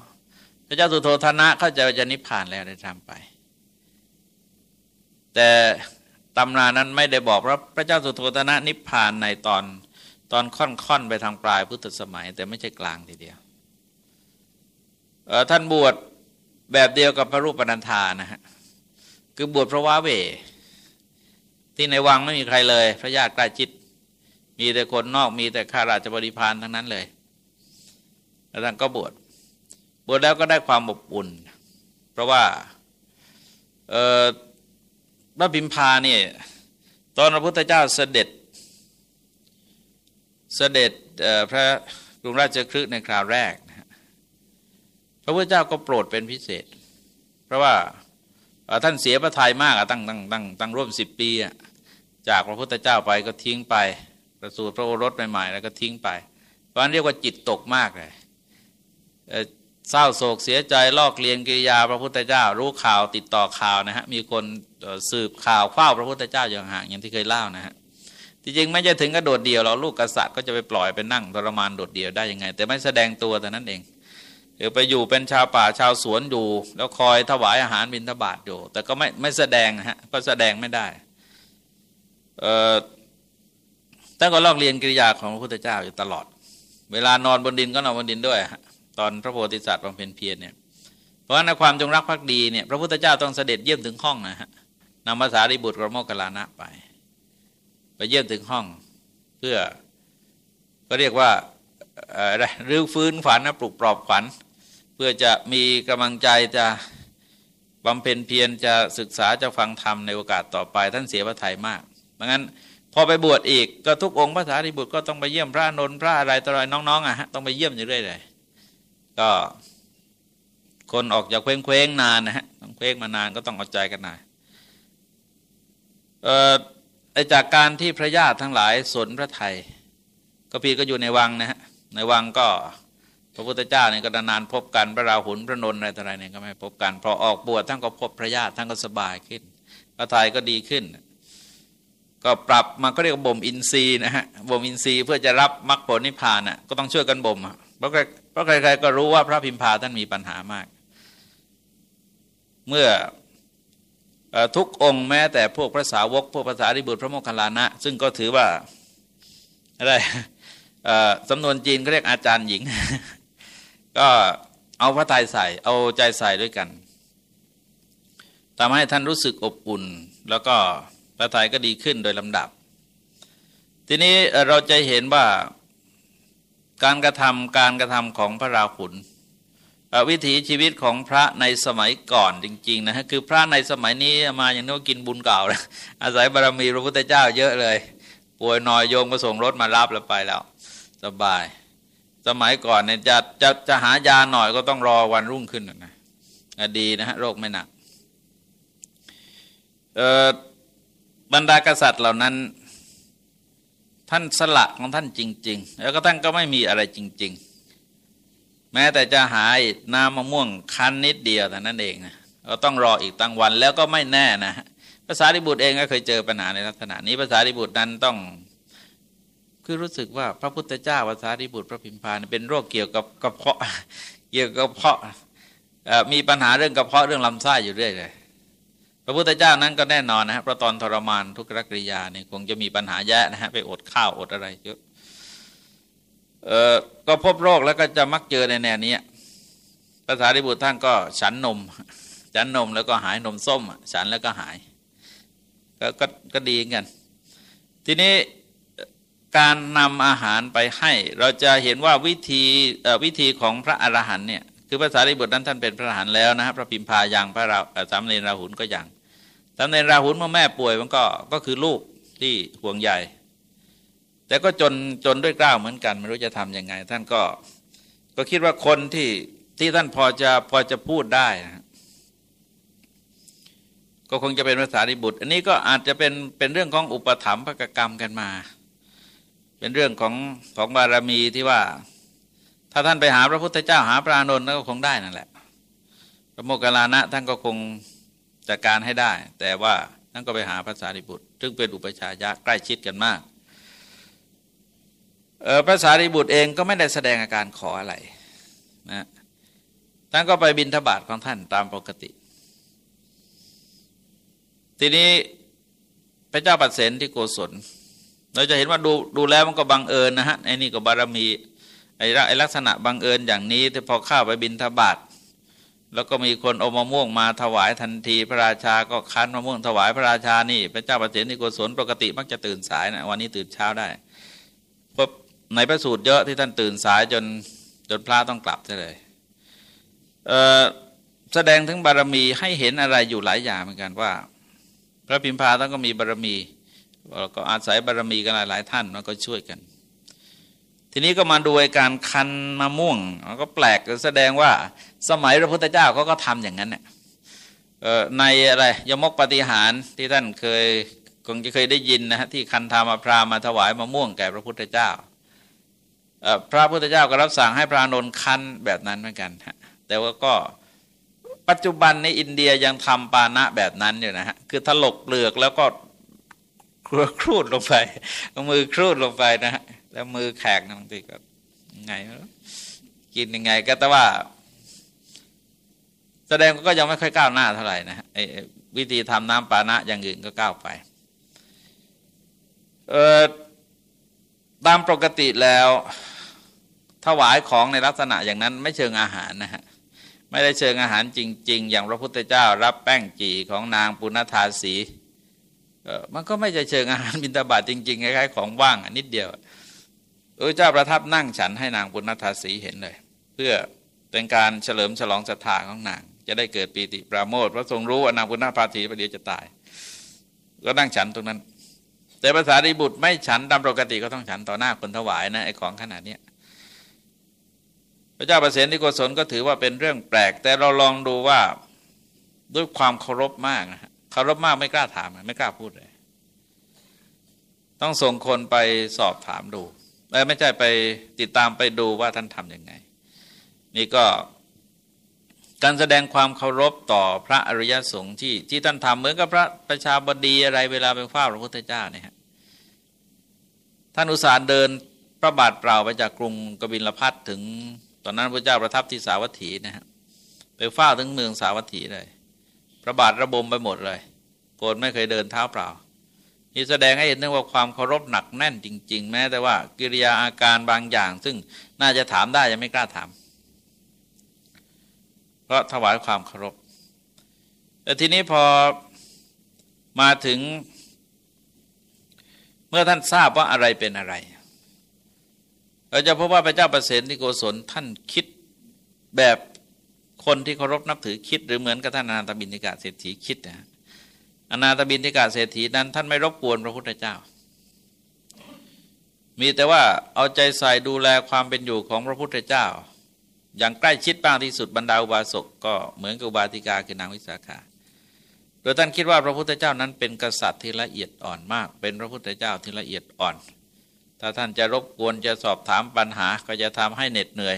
Speaker 1: พระเจ้าสุโธธนะเข้าใจว่าจะนิพพานแล้วได้ทำไป แต่ตำรานั้นไม่ได้บอกว่าพระเจ้าสุโธธนะนิพพานในตอนตอนค่อนๆไปทางปลายพุทธสมัย แต่ไม่ใช่กลางทีเดียวท่านบวชแบบเดียวกับพระรูปปนันธานะฮะคือบวชพระว้าเว ที่ในวังไม่มีใครเลย พระญาติใกล้ชิด มีแต่คนนอกมีแต่ข้าราชบริพารทั้งนั้นเลย แล้วท่านก็บวชบวชแล้วก็ได้ความอบอุ่น เพราะว่าพระพิมพาเนี่ยตอนพระพุทธเจ้าเสด็จ เสด็จพระกรุงราชคฤห์ในคราวแรกพระพุทธเจ้าก็โปรดเป็นพิเศษ เพราะว่าท่านเสียพระทัยมากตั้งตั้งตั้งตั้งร่วมสิบปีจากพระพุทธเจ้าไปก็ทิ้งไป ประสูติพระโอรสใหม่ๆแล้วก็ทิ้งไปเพราะนั้นเรียกว่าจิตตกมากเลย เศร้าโศกเสียใจลอกเลียนกิริยาพระพุทธเจ้า รู้ข่าวติดต่อข่าวนะฮะมีคนสืบข่าวเฝ้าพระพุทธเจ้าอย่างห่างอย่างที่เคยเล่านะฮะที่จริงไม่จะถึงกระโดดเดี่ยวเราลูกกษัตริย์ก็จะไปปล่อยไปนั่งทรมานโดดเดี่ยวได้ยังไง แต่ไม่แสดงตัวแต่นั้นเองหรือไปอยู่เป็นชาวป่าชาวสวนอยู่แล้วคอยถวายอาหารบิณฑบาตอยู่ แต่ก็ไม่ไม่แสดงฮะก็แสดงไม่ได้เออแต่ก็ลอกเรียนกิริยาของพระพุทธเจ้าอยู่ตลอด เวลานอนบนดินก็นอนบนดินด้วย ตอนพระโพธิสัตว์บำเพ็ญเพียรเนี่ยเพราะในความจงรักภักดีเนี่ยพระพุทธเจ้าต้องเสด็จเยี่ยมถึงห้องนะฮะนำภาษาริบุตรกระโมกขลานะไป ไปเยี่ยมถึงห้องเพื่อก็เรียกว่าอะไรรื้อฟื้นฝันนะปลุกปลอบขวัญ เพื่อจะมีกำลังใจจะบำเพ็ญเพียรจะศึกษาจะฟังธรรมในโอกาสต่อไป ท่านเสียพระทัยมากดังนั้นพอไปบวชอีกก็ทุกองค์พระสารีบุตรก็ต้องไปเยี่ยมพระนนท์พระอะไรต่ออะไรน้องๆอะฮะต้องไปเยี่ยมอยู่เรื่อยเลย ก็คนออกจากเคว้งเคว้งนานนะฮะต้องเคว้งมานานก็ต้องเอาใจกันหน่อยเอ่อจากการที่พระญาติทั้งหลายสนพระไทยก็พีก็อยู่ในวังนะฮะในวังก็พระพุทธเจ้าเนี่ยก็นานพบกันพระราหุลพระนนท์อะไรต่ออะไรเนี่ยก็ไม่พบกัน พอออกบวชท่านก็พบพระญาติท่านก็สบายขึ้นพระไทยก็ดีขึ้น ก็ปรับมาก็เรียกบ่มอินทรีย์นะฮะบ่มอินทรีย์เพื่อจะรับมรรคผลนิพพานน่ะก็ต้องช่วยกันบ่มเพราะเพราะใครๆก็รู้ว่าพระพิมพาท่านมีปัญหามาก เมื่อทุกองค์แม้แต่พวกพระสาวกพวกภาษาริบุตรพระโมคคัลลานะ ซึ่งก็ถือว่าอะไรสำนวนจีนเขาเรียกอาจารย์หญิง ก็เอาพระทัยใส่ เอาใจใส่ด้วยกันทำให้ท่านรู้สึกอบอุ่นแล้วก็ พระทัยก็ดีขึ้นโดยลำดับ ทีนี้เราจะเห็นว่าการกระทำการกระทำของพระราหุลวิถีชีวิตของพระในสมัยก่อนจริง ๆ นะฮะคือพระในสมัยนี้มาอย่างนี้กินบุญเก่านะอาศัยบารมีพระพุทธเจ้าเยอะเลย ป่วยนอยโยมก็ส่งรถมารับแล้วไปแล้ว สบาย สมัยก่อนเนี่ยจะจะจะหายาหน่อยก็ต้องรอวันรุ่งขึ้นนะดีนะฮะโรคไม่หนักเอ่อ บรรดากษัตริย์เหล่านั้น ท่านสละของท่านจริง ๆ แล้วก็ท่านก็ไม่มีอะไรจริง ๆ แม้แต่จะหายน้ำมะม่วงคั้นนิดเดียวแต่นั้นเองนะก็ต้องรออีกตั้งวันแล้วก็ไม่แน่นะภาษาดิบุตรเองก็เคยเจอปัญหาในลักษณะนี้ภาษาดิบุตรนั้นต้องคือรู้สึกว่าพระพุทธเจ้าภาษาริบุตรพระพิมพานเป็นโรคเกี่ยวกับกระเพาะเกี่ยวกับกระเพาะมีปัญหาเรื่องกระเพาะเรื่องลำไส้อยู่เรื่อยเลย พระพุทธเจ้านั้นก็แน่นอนนะฮะเพราะตอนทรมานทุกรกริยาเนี่ยคงจะมีปัญหาแย่นะฮะไปอดข้าวอดอะไรเยอะเออก็พบโรคแล้วก็จะมักเจอในแนวนี้ภาษาริบุตรท่านก็ฉันนม ฉันนมแล้วก็หายนมส้ม ฉันแล้วก็หายก็ก็ก็ดีกัน ทีนี้การนำอาหารไปให้ เราจะเห็นว่าวิธีวิธีของพระอรหันเนี่ยคือภาษาริบุตรนั้นท่านเป็นพระอรหันแล้วนะครับพระพิมพายังพระราสามเณรราหุลก็ยัง สามเณรราหุลเมื่อแม่ป่วยมันก็ก็คือลูกที่ห่วงใหญ่ แต่ก็จนจนด้วยกล้าวเหมือนกันไม่รู้จะทํำยังไง ท่านก็ก็คิดว่าคนที่ที่ท่านพอจะพอจะพูดได้นะก็คงจะเป็นภาษาริบุตร อันนี้ก็อาจจะเป็นเป็นเรื่องของอุปถัมภกกรรมกันมา เป็นเรื่องของของบารมีที่ว่า ถ้าท่านไปหาพระพุทธเจ้าหาพระอานนท์ก็คงได้นั่นแหละพระโมคคัลลานะท่านก็คง จัดการให้ได้ แต่ว่านั่นก็ไปหาพระสารีบุตร ซึ่งเป็นอุปชายะใกล้ชิดกันมากพระสารีบุตรเองก็ไม่ได้แสดงอาการขออะไรนะท่านก็ไปบินทบาทของท่านตามปกติ ทีนี้พระเจ้าปัสเสนที่โกศล เราจะเห็นว่าดูดูแล้วมันก็บังเอิญนะฮะไอ้นี่ก็บารมีไอ้ลักษณะบังเอิญอย่างนี้ที่พอเข้าไปบินทบาท แล้วก็มีคนเอามะม่วงมาถวายทันที พระราชาก็คั้นมะม่วงถวายพระราชานี่พระเจ้าประเสนิโกศลปกติมักจะตื่นสายนะวันนี้ตื่นเช้าได้เพราะในพระสูตรเยอะที่ท่านตื่นสายจนจนพระต้องกลับเลยเแสดงถึงบารมีให้เห็นอะไรอยู่หลายอย่างเหมือนกันว่า พระพิมพาต้องก็มีบารมีเราก็อาศัยบารมีกันหลายๆท่านมันก็ช่วยกัน ทีนี้ก็มาดูการคันมะม่วงมันก็แปลกแสดงว่าสมัยพระพุทธเจ้าเขาก็ทำอย่างนั้นเนี่ยในอะไรยมกปฏิหารที่ท่านเคยคงจะเคยได้ยินนะฮะที่คันธามาพรามาถวายมะม่วงแก่พระพุทธเจ้าพระพุทธเจ้าก็รับสั่งให้พระนนคันแบบนั้นเหมือนกันฮะแต่ว่าก็ปัจจุบันในอินเดียยังทำปานะแบบนั้นอยู่นะฮะคือถลกเปลือกแล้วก็ครูดลงไปมือครูดลงไปนะฮะ แล้วมือแขกบางทีก็ไงกินยังไงก็แต่ว่า แสดงก็ยังไม่ค่อยก้าวหน้าเท่าไหร่นะไอ้วิธีทำน้ำปานะอย่างอื่นก็ก้าวไป เออตามปกติแล้ว ถวายของในลักษณะอย่างนั้น ไม่เชิงอาหารนะฮะไม่ได้เชิงอาหารจริง ๆ อย่างพระพุทธเจ้า รับแป้งจีของนางปุณธาสีมันก็ไม่ใช่เชิงอาหารบิณฑบาตจริงๆคล้ายๆของว่างนิดเดียว พระเจ้าประทับนั่งฉันให้นางปุณณธาสีเห็นเลย เพื่อเป็นการเฉลิมฉลองศรัทธาของนาง จะได้เกิดปีติปราโมทพระทรงรู้ว่านางปุณณธาสีประเดี๋ยวจะตาย ก็นั่งฉันตรงนั้น แต่ภาษาดิบุตรไม่ฉันตามปกติก็ต้องฉันต่อหน้าคนถวายนะไอ้ของขนาดนี้พระเจ้าประเสนที่โกศลก็ถือว่าเป็นเรื่องแปลก แต่เราลองดูว่าด้วยความเคารพมากนะเคารพมากไม่กล้าถามไม่กล้าพูดเลย ต้องส่งคนไปสอบถามดู ไม่ใช่ไปติดตามไปดูว่าท่านทำยังไง นี่ก็การแสดงความเคารพต่อพระอริยสงฆ์ที่ที่ท่านทำเหมือนกับพระประชาบดีอะไรเวลาไปเฝ้าพระพุทธเจ้าเนี่ยท่านอุตส่าห์เดินพระบาทเปล่าไปจากกรุงกบิลพัทถึงตอนนั้นพระเจ้าประทับที่สาวัตถีนะฮะไปเฝ้าถึงเมืองสาวัตถีเลย พระบาทระบมไปหมดเลย โกรไม่เคยเดินเท้าเปล่า นี่แสดงให้เห็นถึงว่าความเคารพหนักแน่นจริง ๆ แม้แต่ว่ากิริยาอาการบางอย่าง ซึ่งน่าจะถามได้ยังไม่กล้าถาม เพราะถวายความเคารพแต่ทีนี้พอมาถึง เมื่อท่านทราบว่าอะไรเป็นอะไร เราจะพบว่าพระเจ้าประเสนที่โกศลท่านคิดแบบคนที่เคารพนับถือคิด หรือเหมือนกับท่านนาตบินิกาเศรษฐีคิดนะ อนาตบินทิกาเศรษฐีนั้น ท่านไม่รบกวนพระพุทธเจ้า มีแต่ว่าเอาใจใส่ดูแลความเป็นอยู่ของพระพุทธเจ้า อย่างใกล้ชิดบ้างที่สุดบรรดาอุบาสกก็เหมือนกับอุบาติกาคือนางวิสาขาโดยท่านคิดว่าพระพุทธเจ้านั้นเป็นกษัตริย์ที่ละเอียดอ่อนมาก เป็นพระพุทธเจ้าที่ละเอียดอ่อน ถ้าท่านจะรบกวนจะสอบถามปัญหาก็จะทำให้เหน็ดเหนื่อย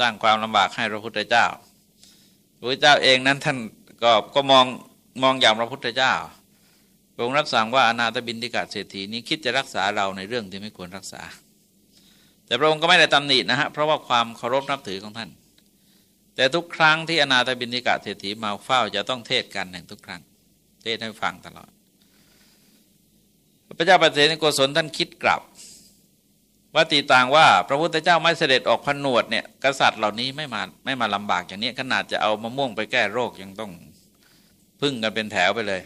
Speaker 1: สร้างความลำบากให้พระพุทธเจ้าพระพุทธเจ้าเองนั้นท่านก็ก็มอง มองอย่างพระพุทธเจ้าพระองค์รับสั่งว่าอนาถบินทิกาเศรษฐีนี้คิดจะรักษาเราในเรื่องที่ไม่ควรรักษา แต่พระองค์ก็ไม่ได้ตำหนินะฮะเพราะว่าความเคารพนับถือของท่าน แต่ทุกครั้งที่อนาถบินทิกาเศรษฐีมาเฝ้าจะต้องเทศกันหนึ่งทุกครั้ง เทศให้ฟังตลอด พระเจ้าปเสนโกศลท่านคิดกลับว่าตีต่างว่าพระพุทธเจ้าไม่เสด็จออกพนวดเนี่ยกษัตริย์เหล่านี้ไม่มาไม่มาลำบากอย่างนี้ขนาดจะเอามะม่วงไปแก้โรคยังต้อง พึ่งกันเป็นแถวไปเลย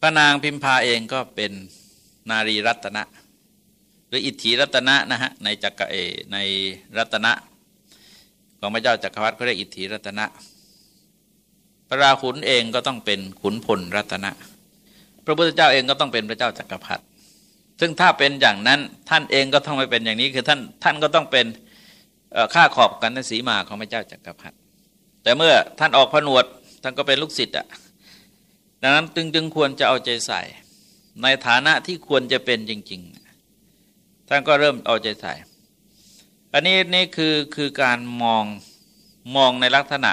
Speaker 1: พระนางพิมพาเองก็เป็นนารีรัตนะ หรืออิทธิรัตนะนะฮะในจักรเอในรัตนะของพระเจ้าจักรพรรดิเขาเรียกอิทธิรัตนะ พระราขุนเองก็ต้องเป็นขุนพลรัตนะ พระพุทธเจ้าเองก็ต้องเป็นพระเจ้าจักรพรรดิซึ่งถ้าเป็นอย่างนั้นท่านเองก็ต้องไม่เป็นอย่างนี้คือท่านท่านก็ต้องเป็นข้าขอบกันนสีมาของพระเจ้าจักรพรรดิ แต่เมื่อท่านออกผนวดท่านก็เป็นลูกศิษย์อะดังนั้นจึงจึงควรจะเอาใจใส่ ในฐานะที่ควรจะเป็นจริง ๆ ท่านก็เริ่มเอาใจใส่ อันนี้นี่คือคือการมองมองในลักษณะ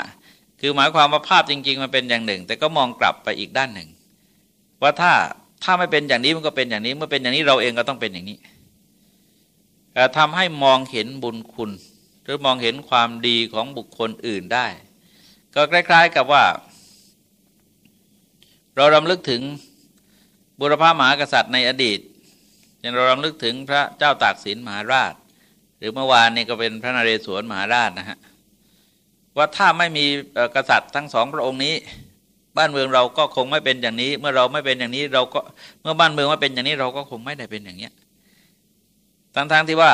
Speaker 1: คือหมายความว่าภาพจริง ๆ มันเป็นอย่างหนึ่ง แต่ก็มองกลับไปอีกด้านหนึ่ง ว่าถ้าถ้าไม่เป็นอย่างนี้มันก็เป็นอย่างนี้ เมื่อเป็นอย่างนี้เราเองก็ต้องเป็นอย่างนี้ทำให้มองเห็นบุญคุณ หรือมองเห็นความดีของบุคคลอื่นได้ ก็คล้ายๆกับว่า เรารำลึกถึงบุรพามหากษัตริย์ในอดีตอย่างเรารำลึกถึงพระเจ้าตากสินมหาราช หรือเมื่อวานนี้ก็เป็นพระนเรศวรมหาราชนะฮะว่าถ้าไม่มีกษัตริย์ทั้งสองพระองค์นี้ บ้านเมืองเราก็คงไม่เป็นอย่างนี้ เมื่อเราไม่เป็นอย่างนี้เราก็เมื่อบ้านเมืองไม่เป็นอย่างนี้เราก็คงไม่ได้เป็นอย่างเนี้ยทั้งๆทที่ว่า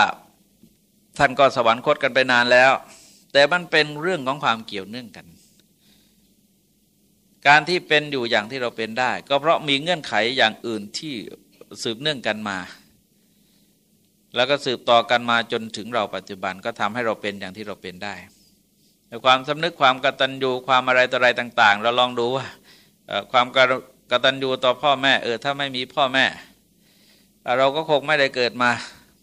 Speaker 1: ท่านก็สวรรคตกันไปนานแล้ว แต่มันเป็นเรื่องของความเกี่ยวเนื่องกัน การที่เป็นอยู่อย่างที่เราเป็นได้ ก็เพราะมีเงื่อนไขอย่างอื่นที่สืบเนื่องกันมา แล้วก็สืบต่อกันมาจนถึงเราปัจจุบันก็ทำให้เราเป็นอย่างที่เราเป็นได้ความสำนึกความกตัญญูความอะไรต่ออะไรต่าง ๆ เราลองดูว่าความกตัญญูต่อพ่อแม่เออถ้าไม่มีพ่อแม่ เราก็คงไม่ได้เกิดมา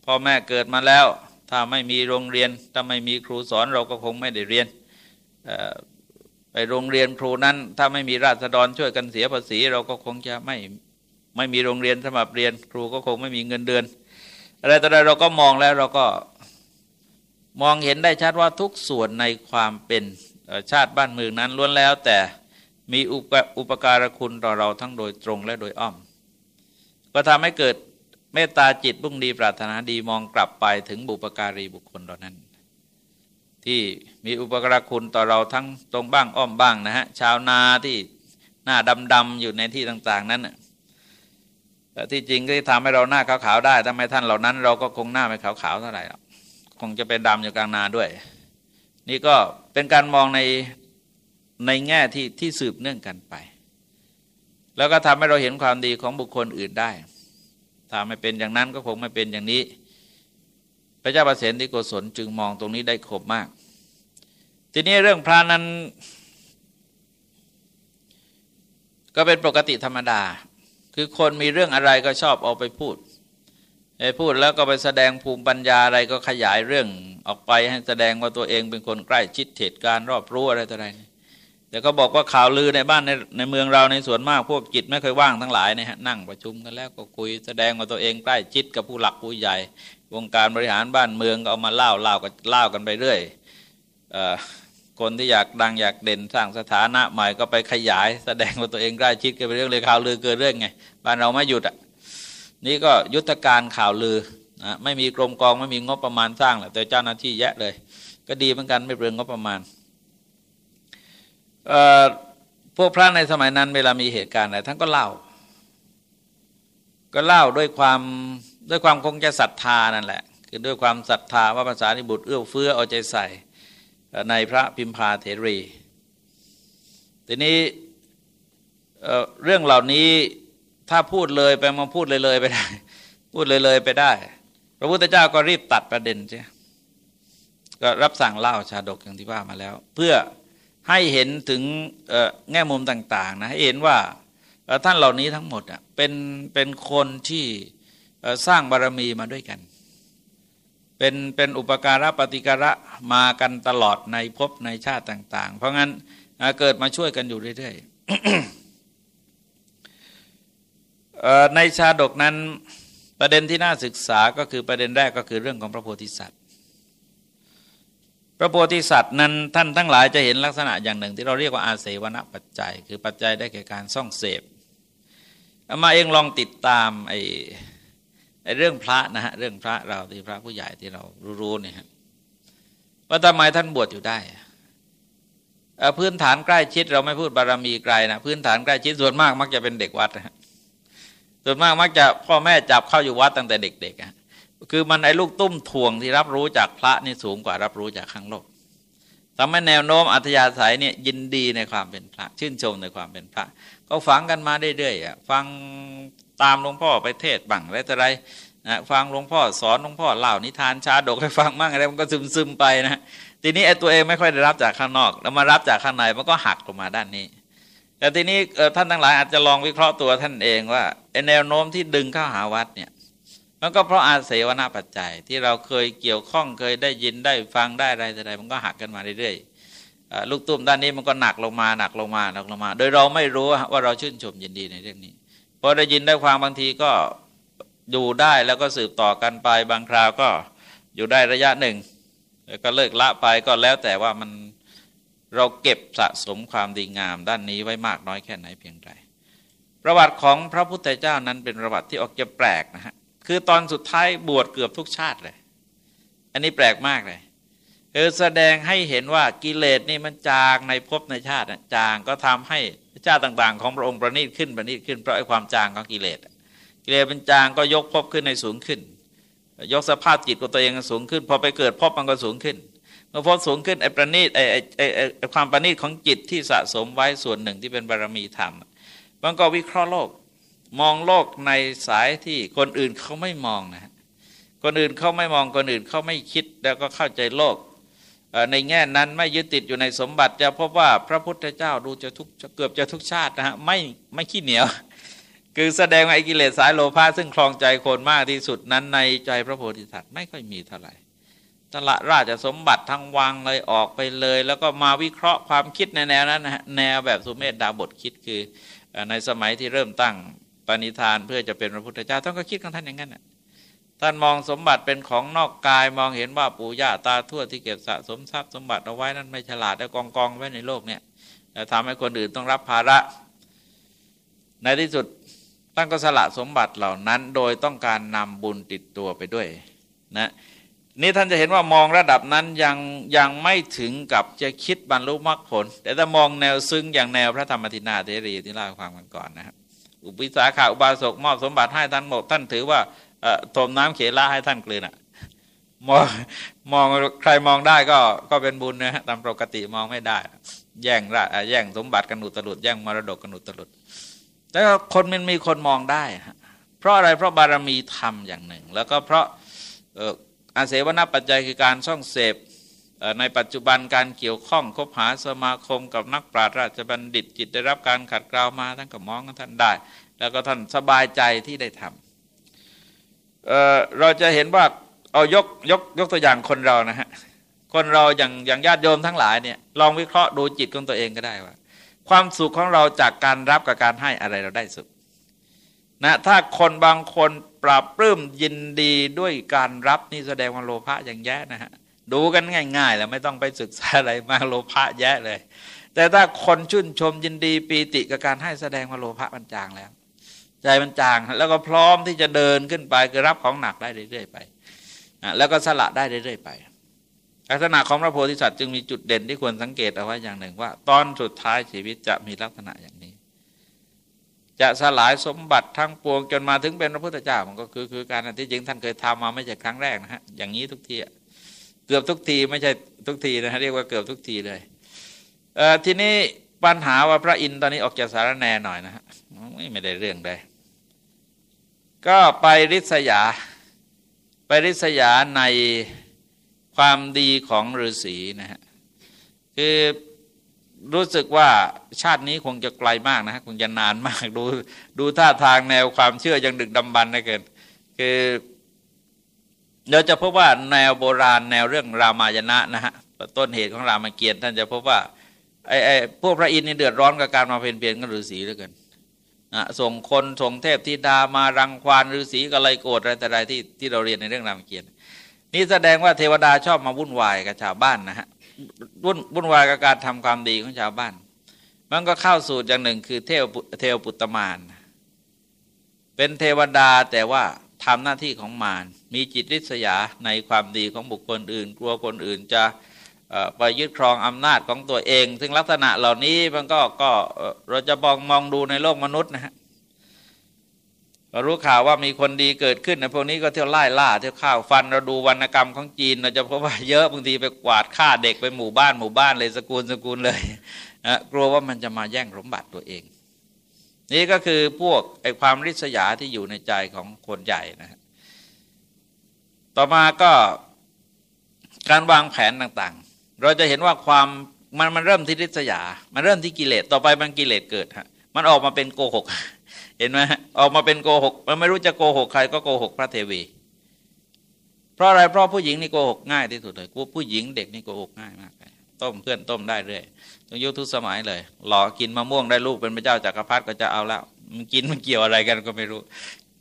Speaker 1: พ่อแม่เกิดมาแล้ว ถ้าไม่มีโรงเรียน ถ้าไม่มีครูสอนเราก็คงไม่ได้เรียน ไปโรงเรียนครูนั้น ถ้าไม่มีราษฎรช่วยกันเสียภาษี เราก็คงจะไม่ไม่มีโรงเรียนสำหรับเรียน ครูก็คงไม่มีเงินเดือน อะไรต่ออะไรเราก็มองแล้วเราก็มองเห็นได้ชัดว่าทุกส่วนในความเป็นชาติบ้านเมืองนั้นล้วนแล้ว แต่มีอุปอปการคุณต่อเราทั้งโดยตรงและโดยอ้อม ก็ทำให้เกิดเมตตาจิตบุ้งดีปรารถนาดีมองกลับไปถึงบุปการีบุคคลเหล่านั้น ที่มีอุปกระคุณต่อเราทั้งตรงบ้างอ้อมบ้างนะฮะชาวนาที่หน้าดำๆอยู่ในที่ต่าง ๆ นั้นแต่ที่จริงก็ทำให้เราหน้าขาวๆได้ทำไมท่านเหล่านั้น เราก็คงหน้าไม่ขาวๆเท่าไหร่หรอกคงจะเป็นดำอยู่กลางนาด้วย นี่ก็เป็นการมองในในแง่ที่ที่สืบเนื่องกันไป แล้วก็ทำให้เราเห็นความดีของบุคคลอื่นได้ถ้าไม่เป็นอย่างนั้นก็คงไม่เป็นอย่างนี้ พระเจ้าประเสนที่โกศลจึงมองตรงนี้ได้ครบมาก ทีนี้เรื่องพระนั้น ก็เป็นปกติธรรมดา คือคนมีเรื่องอะไรก็ชอบเอาไปพูดไอ้พูดแล้วก็ไปแสดงภูมิปัญญาอะไรก็ขยายเรื่องออกไปให้แสดงว่าตัวเองเป็นคนใกล้ชิดเหตุการณ์รอบรู้อะไรต่ออะไรแต่ก็บอกว่าข่าวลือในบ้านในในเมืองเราในส่วนมากพวกจิตไม่เคยว่างทั้งหลายนี่ยฮะนั่งประชุมกันแล้วก็คุยแสดงว่าตัวเองใกล้ชิดกับผู้หลักผู้ใหญ่ วงการบริหารบ้านเมืองก็เอามาเล่าเล่ากันเล่ากันไปเรื่อย คนที่อยากดังอยากเด่นสร้างสถานะใหม่ก็ไปขยายแสดงว่าตัวเองใกล้ชิดกันไปเรื่องเลยข่าวลือเกินเรื่องไงบ้านเราไม่หยุดอะนี่ก็ยุทธการข่าวลือนะไม่มีกรมกองไม่มีงบประมาณสร้างแหละแต่เจ้าหน้าที่แยะเลย ก็ดีเหมือนกันไม่เปลืองงบประมาณพวกพระในสมัยนั้นเวลามีเหตุการณ์อะไรท่านก็เล่า ก็เล่าด้วยความด้วยความคงจะศรัทธานั่นแหละ คือด้วยความศรัทธาว่าภาษานิบุตรเอื้อเฟื้อเอาใจใส่ ในพระพิมพาเถรี ทีนี้เรื่องเหล่านี้ถ้าพูดเลยไปมาพูดเลยเลยไปได้ พูดเลยเลยไปได้ พระพุทธเจ้าก็รีบตัดประเด็นใช่ก็รับสั่งเล่าชาดกอย่างที่ว่ามาแล้ว เพื่อให้เห็นถึงแง่มุมต่าง ๆ นะให้เห็นว่าท่านเหล่านี้ทั้งหมดเป็นเป็นคนที่สร้างบารมีมาด้วยกัน เป็นเป็นอุปการะปฏิการะมากันตลอดในภพในชาติต่าง ๆ เพราะงั้นเกิดมาช่วยกันอยู่เรื่อยๆในชาดกนั้นประเด็นที่น่าศึกษาก็คือประเด็นแรกก็คือเรื่องของพระโพธิสัตว์ พระโพธิสัตว์นั้นท่านทั้งหลายจะเห็นลักษณะอย่างหนึ่ง ที่เราเรียกว่าอาเสวณปัจจัย คือปัจจัยได้แก่การซ่องเสพมาเองลองติดตามไอ เรื่องพระนะฮะเรื่องพระเราที่พระผู้ใหญ่ที่เรารู้ๆเนี่ยว่าทำไมท่านบวชอยู่ได้พื้นฐานใกล้ชิด เราไม่พูดบารมีไกลนะพื้นฐานใกล้ชิดส่วนมากมักจะเป็นเด็กวัดนะส่วนมากมักจะพ่อแม่จับเข้าอยู่วัดตั้งแต่เด็กๆคือมันไอ้ลูกตุ้มถ่วงที่รับรู้จากพระนี่สูงกว่ารับรู้จากข้างโลกทำให้แนวโน้มอัธยาศัยเนี่ยยินดีในความเป็นพระ ชื่นชมในความเป็นพระ ก็ฟังกันมาเรื่อยๆฟัง ตามหลวงพ่อไปเทศบังอะไรต่ออะไรนะฟังหลวงพ่อสอนหลวงพ่อเล่านิทานชาดกให้ฟังมั่งอะไรมันก็ซึมๆไปนะทีนี้ไอ้ตัวเองไม่ค่อยได้รับจากข้างนอก แล้วมารับจากข้างในมันก็หักลงมาด้านนี้ แต่ทีนี้ท่านทั้งหลายอาจจะลองวิเคราะห์ตัวท่านเองว่าแนวโน้มที่ดึงเข้าหาวัดเนี่ยมันก็เพราะอาเสวนาปัจจัยที่เราเคยเกี่ยวข้องเคยได้ยินได้ฟังได้อะไรแต่ใดมันก็หักกันมาเรื่อยๆลูกตุ้มด้านนี้มันก็หนักลงมาหนักลงมาหนักลงมา โดยเราไม่รู้ว่าเราชื่นชมยินดีในเรื่องนี้ พอได้ยินได้ฟังบางทีก็อยู่ได้แล้วก็สืบต่อกันไปบางคราวก็อยู่ได้ระยะหนึ่ง แล้วก็เลิกละไปก็แล้วแต่ว่ามันเราเก็บสะสมความดีงามด้านนี้ไว้มากน้อยแค่ไหนเพียงไรประวัติของพระพุทธเจ้านั้นเป็นประวัติที่ออกจะแปลกนะฮะคือตอนสุดท้ายบวชเกือบทุกชาติเลย อันนี้แปลกมากเลยคือแสดงให้เห็นว่ากิเลสนี่มันจางในภพในชาติจางก็ทำให้ ชาติต่าง ๆ ของพระองค์ประณีตขึ้นประณีตขึ้นเพราะไอ้ความจางของกิเลสกิเลสเป็นจางก็ยกภพขึ้นในสูงขึ้น ยกสภาพจิตของตัวเองสูงขึ้น พอไปเกิดภพมันก็สูงขึ้นเมื่อภพสูงขึ้นไอ้ประณีตไอ้ไอ้ไอ้ความประณีตของจิตที่สะสมไว้ส่วนหนึ่งที่เป็นบารมีธรรมมันก็วิเคราะห์โลก มองโลกในสายที่คนอื่นเขาไม่มองนะคนอื่นเขาไม่มองคนอื่นเขาไม่คิดแล้วก็เข้าใจโลก ในแง่นั้นไม่ยึดติดอยู่ในสมบัติ จะพบว่าพระพุทธเจ้าดูจะทุกเกือบจะทุกชาตินะฮะไม่ไม่ขี้เหนียว คือแสดงว่าไอ้กิเลสสายโลภะซึ่งคลองใจคนมากที่สุดนั้นในใจพระโพธิสัตว์ไม่ค่อยมีเท่าไหร่ตละราชสมบัติทั้งวังเลยออกไปเลย แล้วก็มาวิเคราะห์ความคิดในแนวนั้นนะฮะแนวแบบสุเมธดาบทคิดคือในสมัยที่เริ่มตั้งปณิธานเพื่อจะเป็นพระพุทธเจ้าต้องก็คิดของท่านอย่างนั้นนะ ท่านมองสมบัติเป็นของนอกกายมองเห็นว่าปู่ย่าตาทวดที่เก็บสะสมทรัพย์สมบัติเอาไว้นั้นไม่ฉลาดแล้วกองกองไว้ในโลกเนี่ยทำให้คนอื่นต้องรับภาระ ในที่สุดท่านก็สละสมบัติเหล่านั้น โดยต้องการนำบุญติดตัวไปด้วยนะนี่ท่านจะเห็นว่ามองระดับนั้นยังยังไม่ถึงกับจะคิดบรรลุมรรคผล แต่ถ้ามองแนวซึ้งอย่างแนวพระธรรมทินาเทรีที่เล่าความกันก่อนนะครับอุปิสาขาอุบาสกมอบสมบัติให้ท่านหมดท่านถือว่า ถมน้ำเขล่าให้ท่านกลืนอะมองมองใครมองได้ก็ก็เป็นบุญนะฮะตามปกติมองไม่ได้ แย่งละแย่งสมบัติกันอุตรุดแย่งมรดกกันอุตรุดแต่คนมันมีคนมองได้เพราะอะไรเพราะบารมีธรรมอย่างหนึ่ง แล้วก็เพราะอาเสวนปัจจัยคือการช่องเสพในปัจจุบันการเกี่ยวข้องคบหาสมาคมกับนักปราชญ์ราชบัณฑิตจิตได้รับการขัดเกลามาท่านก็มองท่านได้ แล้วก็ท่านสบายใจที่ได้ทำ เเราจะเห็นว่าเอายกยกยกตัวอย่างคนเรานะฮะคนเราอย่างอย่างญาติโยมทั้งหลายเนี่ยลองวิเคราะห์ดูจิตของตัวเองก็ได้ว่า ความสุขของเราจากการรับกับการให้อะไรเราได้สุขนะถ้าคนบางคนปราบปลื้มยินดีด้วยการรับนี่แสดงว่าโลภะอย่างแย่นะฮะดูกันง่าย ๆ แล้วไม่ต้องไปศึกษาอะไรมากโลภะแย่เลย แต่ถ้าคนชื่นชมยินดีปีติกับการให้แสดงว่าโลภะมันจางแล้ว ใจมันจาง แล้วก็พร้อมที่จะเดินขึ้นไปคือรับของหนักได้เรื่อยๆไปแล้วก็สละได้เรื่อยๆไปลักษณะของพระโพธิสัตว์จึงมีจุดเด่นที่ควรสังเกตเอาไว้อย่างหนึ่งว่า ตอนสุดท้ายชีวิตจะมีลักษณะอย่างนี้ จะสลายสมบัติทั้งปวงจนมาถึงเป็นพระพุทธเจ้ามันก็คือคือการที่จริงท่านเคยทำมาไม่ใช่ครั้งแรกนะฮะอย่างนี้ทุกทีเกือบทุกทีไม่ใช่ทุกทีนะฮะเรียกว่าเกือบทุกทีเลยเอ่อทีนี้ปัญหาว่าพระอินทร์ตอนนี้ออกจากสารแนหน่อยนะฮะไม่ได้เรื่องใด ก็ไปริษยา ไปริษยาในความดีของฤาษีนะฮะคือรู้สึกว่าชาตินี้คงจะไกลมากนะคงจะนานมากดูดูท่าทางแนวความเชื่อยังดึกดำบรรนะเกินคือเราจะพบว่าแนวโบราณแนวเรื่องรามายณะนะฮะต้นเหตุของรามเกียรติท่านจะพบว่าไอ้ไอ้พวกพระอินทร์นี่เดือดร้อนกับการมาเพนเปลี่ยนกับฤาษีเหลือเกิน ส่งคนส่งเทพธิดามารังควานฤาษีก็เลยโกรธอะไรแต่ไรที่ที่เราเรียนในเรื่องรามเกียรตินี่แสดงว่าเทวดาชอบมาวุ่นวายกับชาวบ้านนะฮะวุ่นวุ่นวายกับการทำความดีของชาวบ้าน มันก็เข้าสู่อย่างหนึ่งคือเทวเทวปุตตมาน เป็นเทวดาแต่ว่าทำหน้าที่ของมารมีจิตริษยาในความดีของบุคคลอื่น กลัวคนอื่นจะ ไปยึดครองอำนาจของตัวเอง ซึ่งลักษณะเหล่านี้มันก็ก็เราจะมองมองดูในโลกมนุษย์นะฮะรู้ข่าวว่ามีคนดีเกิดขึ้นในพวกนี้ก็เที่ยวไล่ล่าเที่ยวข้าวฟันเราดูวรรณกรรมของจีน เราจะพบว่าเยอะบางทีไปกวาดฆ่าเด็กไปหมู่บ้านหมู่บ้านเลยสกุลสกุลเลยนะกลัวว่ามันจะมาแย่งสมบัติตัวเอง นี่ก็คือพวกไอ้ความริษยาที่อยู่ในใจของคนใหญ่นะฮะต่อมาก็การวางแผนต่าง เราจะเห็นว่าความมันมันเริ่มที่ริษยา มันเริ่มที่กิเลส ต่อไปมันกิเลสเกิดฮะ มันออกมาเป็นโกหก เห็นไหมออกมาเป็นโกหก มันไม่รู้จะโกหกใครก็โกหกพระเทวี เพราะอะไร เพราะผู้หญิงนี่โกหกง่ายที่สุดเลยกูผู้หญิงเด็กนี่โกหกง่ายมากเลยต้มเพื่อนต้มได้เรื่อยทุกยุคทุกสมัยเลย หลอกินมะม่วงได้ลูกเป็นพระเจ้าจากักรพรรดิก็จะเอาแล้ว มันกินมันเกี่ยวอะไรกันก็ไม่รู้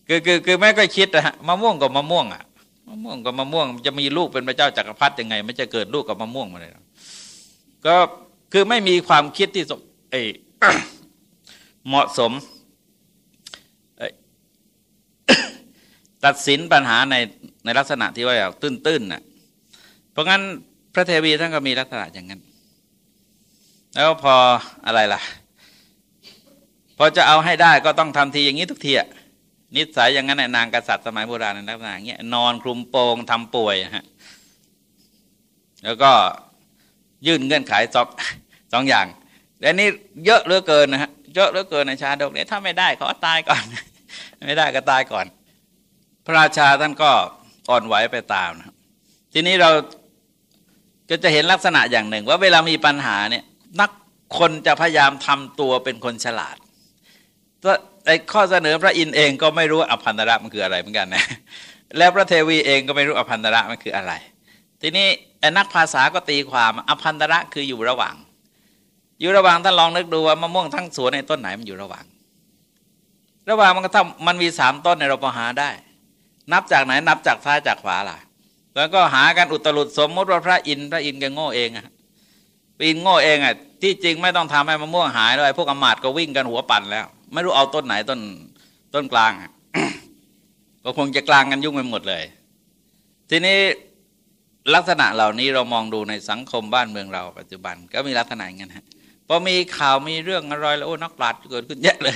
Speaker 1: คือคือคือไม่ก็คิดนะฮะมะม่วงกับมะม่วงอะ มะม่วงกับมะม่วงจะมีลูกเป็นพระเจ้าจากักรพรรดิยังไง ไมันจะเกิดลูกกับมะม่วงมาเลยก็คือไม่มีความคิดที่เอเหมาะสมตัดสินปัญหาในในลักษณะที่ว่าตื้นๆน่ะเพราะงั้นพระเทวีท่านก็มีลักษณะอย่างนั้น แล้วพออะไรล่ะ พอจะเอาให้ได้ก็ต้องทำทีอย่างนี้ทุกทีอะ นิสัยอย่างนั้นนางกษัตริย์สมัยโบราณในลักษณะอย่างเงี้ยนอนคลุมโปงทำป่วยฮะแล้วก็ยื่นเงื่อนไขสองสองอย่างแต่นี้เยอะเหลือเกินนะฮะเยอะเหลือเกินในชาดกเนี่ยถ้าไม่ได้ขาตายก่อน ไม่ได้ก็ตายก่อน พระราชาท่านก็อ่อนไหวไปตามนะทีนี้เราก็จะเห็นลักษณะอย่างหนึ่ง ว่าเวลามีปัญหาเนี่ยนักคนจะพยายามทำตัวเป็นคนฉลาด ไอ้ข้อเสนอพระอินทร์เองก็ไม่รู้อภันตระมันคืออะไรเหมือนกันนะแล้วพระเทวีเองก็ไม่รู้อภันตระมันคืออะไร ทีนี้นักภาษาก็ตีความอภันตระคืออยู่ระหว่าง อยู่ระหว่างท่านลองนึกดูว่ามะม่วงทั้งสวนในต้นไหนมันอยู่ระหว่าง ระหว่างมันก็ถ้ามันมีสามต้นในเราพอหาได้ นับจากไหนนับจากซ้ายจากขวาล่ะ แล้วก็หากันอุตรุดสมมติว่าพระอินทร์พระอินทร์แกโง่เองอะปีนโง่เองอะที่จริงไม่ต้องทำให้มะม่วงหายเลยพวกอมาตก็วิ่งกันหัวปั่นแล้ว ไม่รู้เอาต้นไหนต้นต้นกลาง ก็คงจะกลางกันยุ่งไปหมดเลย ทีนี้ลักษณะเหล่านี้เรามองดูในสังคมบ้านเมืองเราปัจจุบัน ก็มีลักษณะอย่างนั้นฮะพอมีข่าวมีเรื่องอะไรแล้วโอ้นักปราชญ์เกิดขึ้นเยอะเลย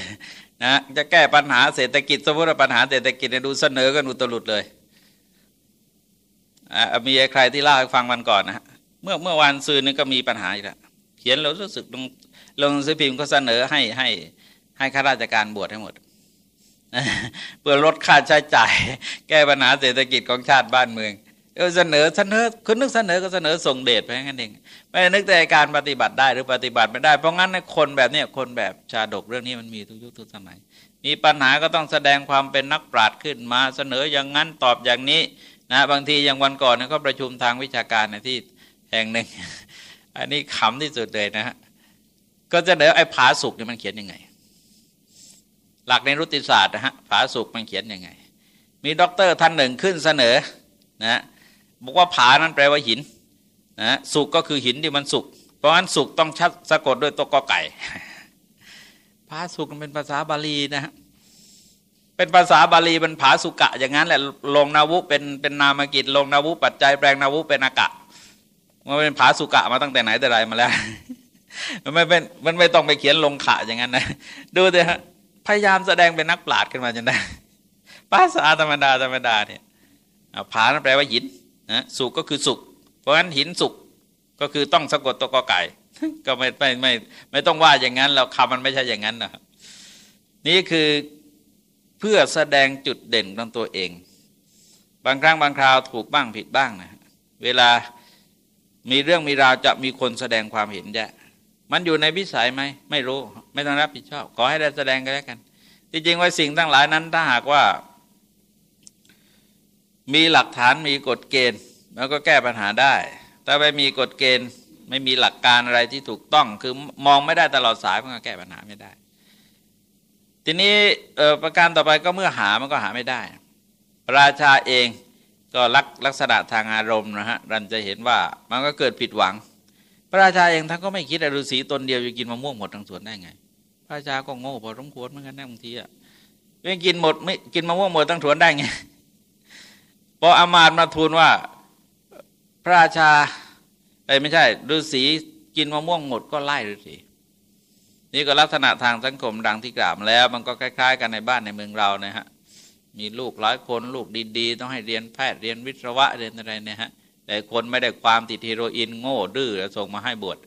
Speaker 1: นะจะแก้ปัญหาเศรษฐกิจ สมมติว่าปัญหาเศรษฐกิจเนี่ยดูเสนอกันอุตลุดเลยมีใครที่เล่าให้ฟังวันก่อนนะฮะเมื่อเมื่อวันซืนนี้ก็มีปัญหาอีกแล้วเขียนเรารู้สึกลงลงสือพิมพ์ก็เสนอให้ให้ ให้ข้าราชการบวชให้หมด เพื่อลดค่าใช้จ่าย แก้ปัญหาเศรษฐกิจของชาติบ้านเมืองเออเสนอเสนอคุณนึกเสนอก็เสนอส่งเดชไปงั้นเองไม่นึกแต่การปฏิบัติได้หรือปฏิบัติไม่ได้ เพราะงั้นคนแบบนี้คนแบบชาดกเรื่องนี้มันมีทุกยุคทุกสมัย มีปัญหาก็ต้องแสดงความเป็นนักปราชญ์ขึ้นมาเสนออย่างนั้นตอบอย่างนี้นะบางทีอย่างวันก่อนเขาประชุมทางวิชาการในที่แห่งหนึ่ง อันนี้ขำที่สุดเลยนะฮะก็จะเดี๋ยวไอ้ผาสุกนี่มันเขียนยังไง หลักนิรุกติศาสตร์นะฮะผาสุกมันเขียนยังไง มีด็อกเตอร์ท่านหนึ่งขึ้นเสนอนะบอกว่าผานั้นแปลว่าหินนะสุกก็คือหินที่มันสุกเพราะฉะนั้นสุกต้องชัดสะกดด้วยตัวกอไก่ผาสุกมันเป็นภาษาบาลีนะฮะเป็นภาษาบาลีเป็นผาสุกะ อย่างนั้นแหละลงนาวุเป็นเป็นนามกิจลงนาวุปัจจัยแปลงนาวุเป็นอากะมันเป็นผาสุกะมาตั้งแต่ไหนแต่ไรมาแล้วมันไม่เป็นมันไม่ต้องไปเขียนลงขะอย่างนั้นนะ ดูเถอะ พยายามแสดงเป็นนักปราชญ์ขึ้นมาจนได้ภาษาธรรมดาธรรมดาเนี่ยผาแปลว่าหินนะสุกก็คือสุก เพราะฉะนั้นหินสุกก็คือต้องสะกดตัวกอไก่ ก็ไม่ไม่ไม่ไม่ต้องว่าอย่างนั้นเราคำมันไม่ใช่อย่างนั้นนะครับนี่คือเพื่อแสดงจุดเด่นของตัวเอง บางครั้งบางคราวถูกบ้างผิดบ้างนะเวลามีเรื่องมีราวจะมีคนแสดงความเห็นแยะ มันอยู่ในวิสัยไหมไม่รู้ ไม่ต้องรับผิดชอบ ขอให้ได้แสดงกันแล้วกันจริงๆว่าสิ่งทั้งหลายนั้นถ้าหากว่า มีหลักฐานมีกฎเกณฑ์ แล้วก็แก้ปัญหาได้ถ้าไม่มีกฎเกณฑ์ ไม่มีหลักการอะไรที่ถูกต้อง คือมองไม่ได้ตลอดสายมันก็แก้ปัญหาไม่ได้ ทีนี้ประการต่อไปก็เมื่อหามันก็หาไม่ได้ ราชาเองก็ลักลักษณะทางอารมณ์นะฮะรันจะเห็นว่ามันก็เกิดผิดหวัง พระราชาเองท่านก็ไม่คิดฤาษีตนเดียวจะกินมะม่วงหมดทั้งสวนได้ไง พระราชาก็โง่พอสมควรเหมือนกันนะบางทีอะไม่กินหมดไม่กินมะม่วงหมดทั้งสวนได้ไงพออามาตมาทูลว่า พระราชาไอ้ไม่ใช่ฤาษีกินมะม่วงหมดก็ไล่ฤาษีนี่ก็ลักษณะทางสังคมดังที่กล่าวแล้ว มันก็คล้าย ๆ กันในบ้านในเมืองเรานะฮะมีลูกหลายคนลูกดีๆ ต้องให้เรียนแพทย์เรียนวิศวะเรียนอะไรเนี่ยฮะ แต่คนไม่ได้ความติดเฮโรอีนโง่ดื้อส่งมาให้บวช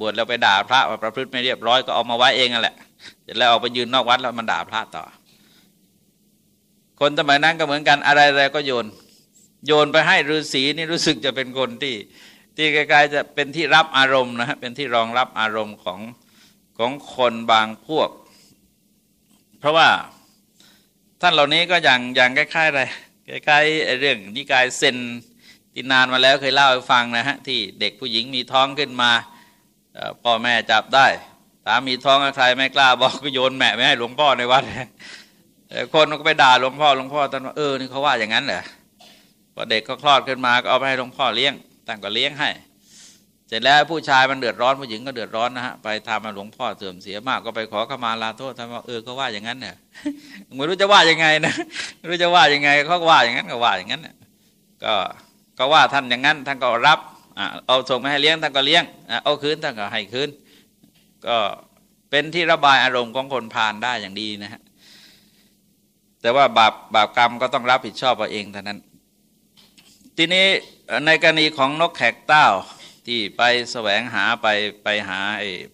Speaker 1: บวชแล้วไปด่าพระว่าประพฤติไม่เรียบร้อยก็เอามาไว้เองนั่นแหละเสร็จแล้วออกไปยืนนอกวัดแล้วมันด่าพระต่อ คนสมัยนั้นก็เหมือนกันอะไรๆก็โยน โยนไปให้ฤาษีนี่รู้สึกจะเป็นคนที่ ที่ใกล้ๆจะเป็นที่รับอารมณ์นะฮะเป็นที่รองรับอารมณ์ของของคนบางพวก เพราะว่าท่านเหล่านี้ก็อย่างอย่างคล้ายๆอะไรคล้ายๆเรื่องนิกายเซน ที่นานมาแล้วเคยเล่าให้ฟังนะฮะที่เด็กผู้หญิงมีท้องขึ้นมาพ่อแม่จับได้ถามีท้องใครไม่กล้าบอกก็โยนแม่ไม่ให้หลวงพ่อในวัดคนก็ไปด่าหลวงพ่อหลวงพ่อตอนว่าเออนี่เขาว่าอย่างนั้นเหรอพอเด็กก็คลอดขึ้นมาก็เอาไปให้หลวงพ่อเลี้ยงตั้งก็เลี้ยงให้ เสร็จแล้วผู้ชายมันเดือดร้อนผู้หญิงก็เดือดร้อนนะฮะไปทำมาหลวงพ่อเสื่อมเสียมากก็ไปขอขมาลาโทษทำว่าเออก็ว่าอย่างนั้นเนี่ยไม่รู้จะว่ายังไงนะไม่รู้จะว่ายังไงเขาว่าอย่างนั้นก็ว่าอย่างนั้นก็ ก็ว่าท่านอย่างนั้นท่านก็รับเอาส่งมาให้เลี้ยงท่านก็เลี้ยงเอาคืนท่านก็ให้คืนก็เป็นที่ระบายอารมณ์ของคนพานได้อย่างดีนะฮะแต่ว่าบาปบาปกรรมก็ต้องรับผิดชอบเอาเองเท่านั้น ทีนี้ในกรณีของนกแขกเต้าที่ไปแสวงหาไปไปหา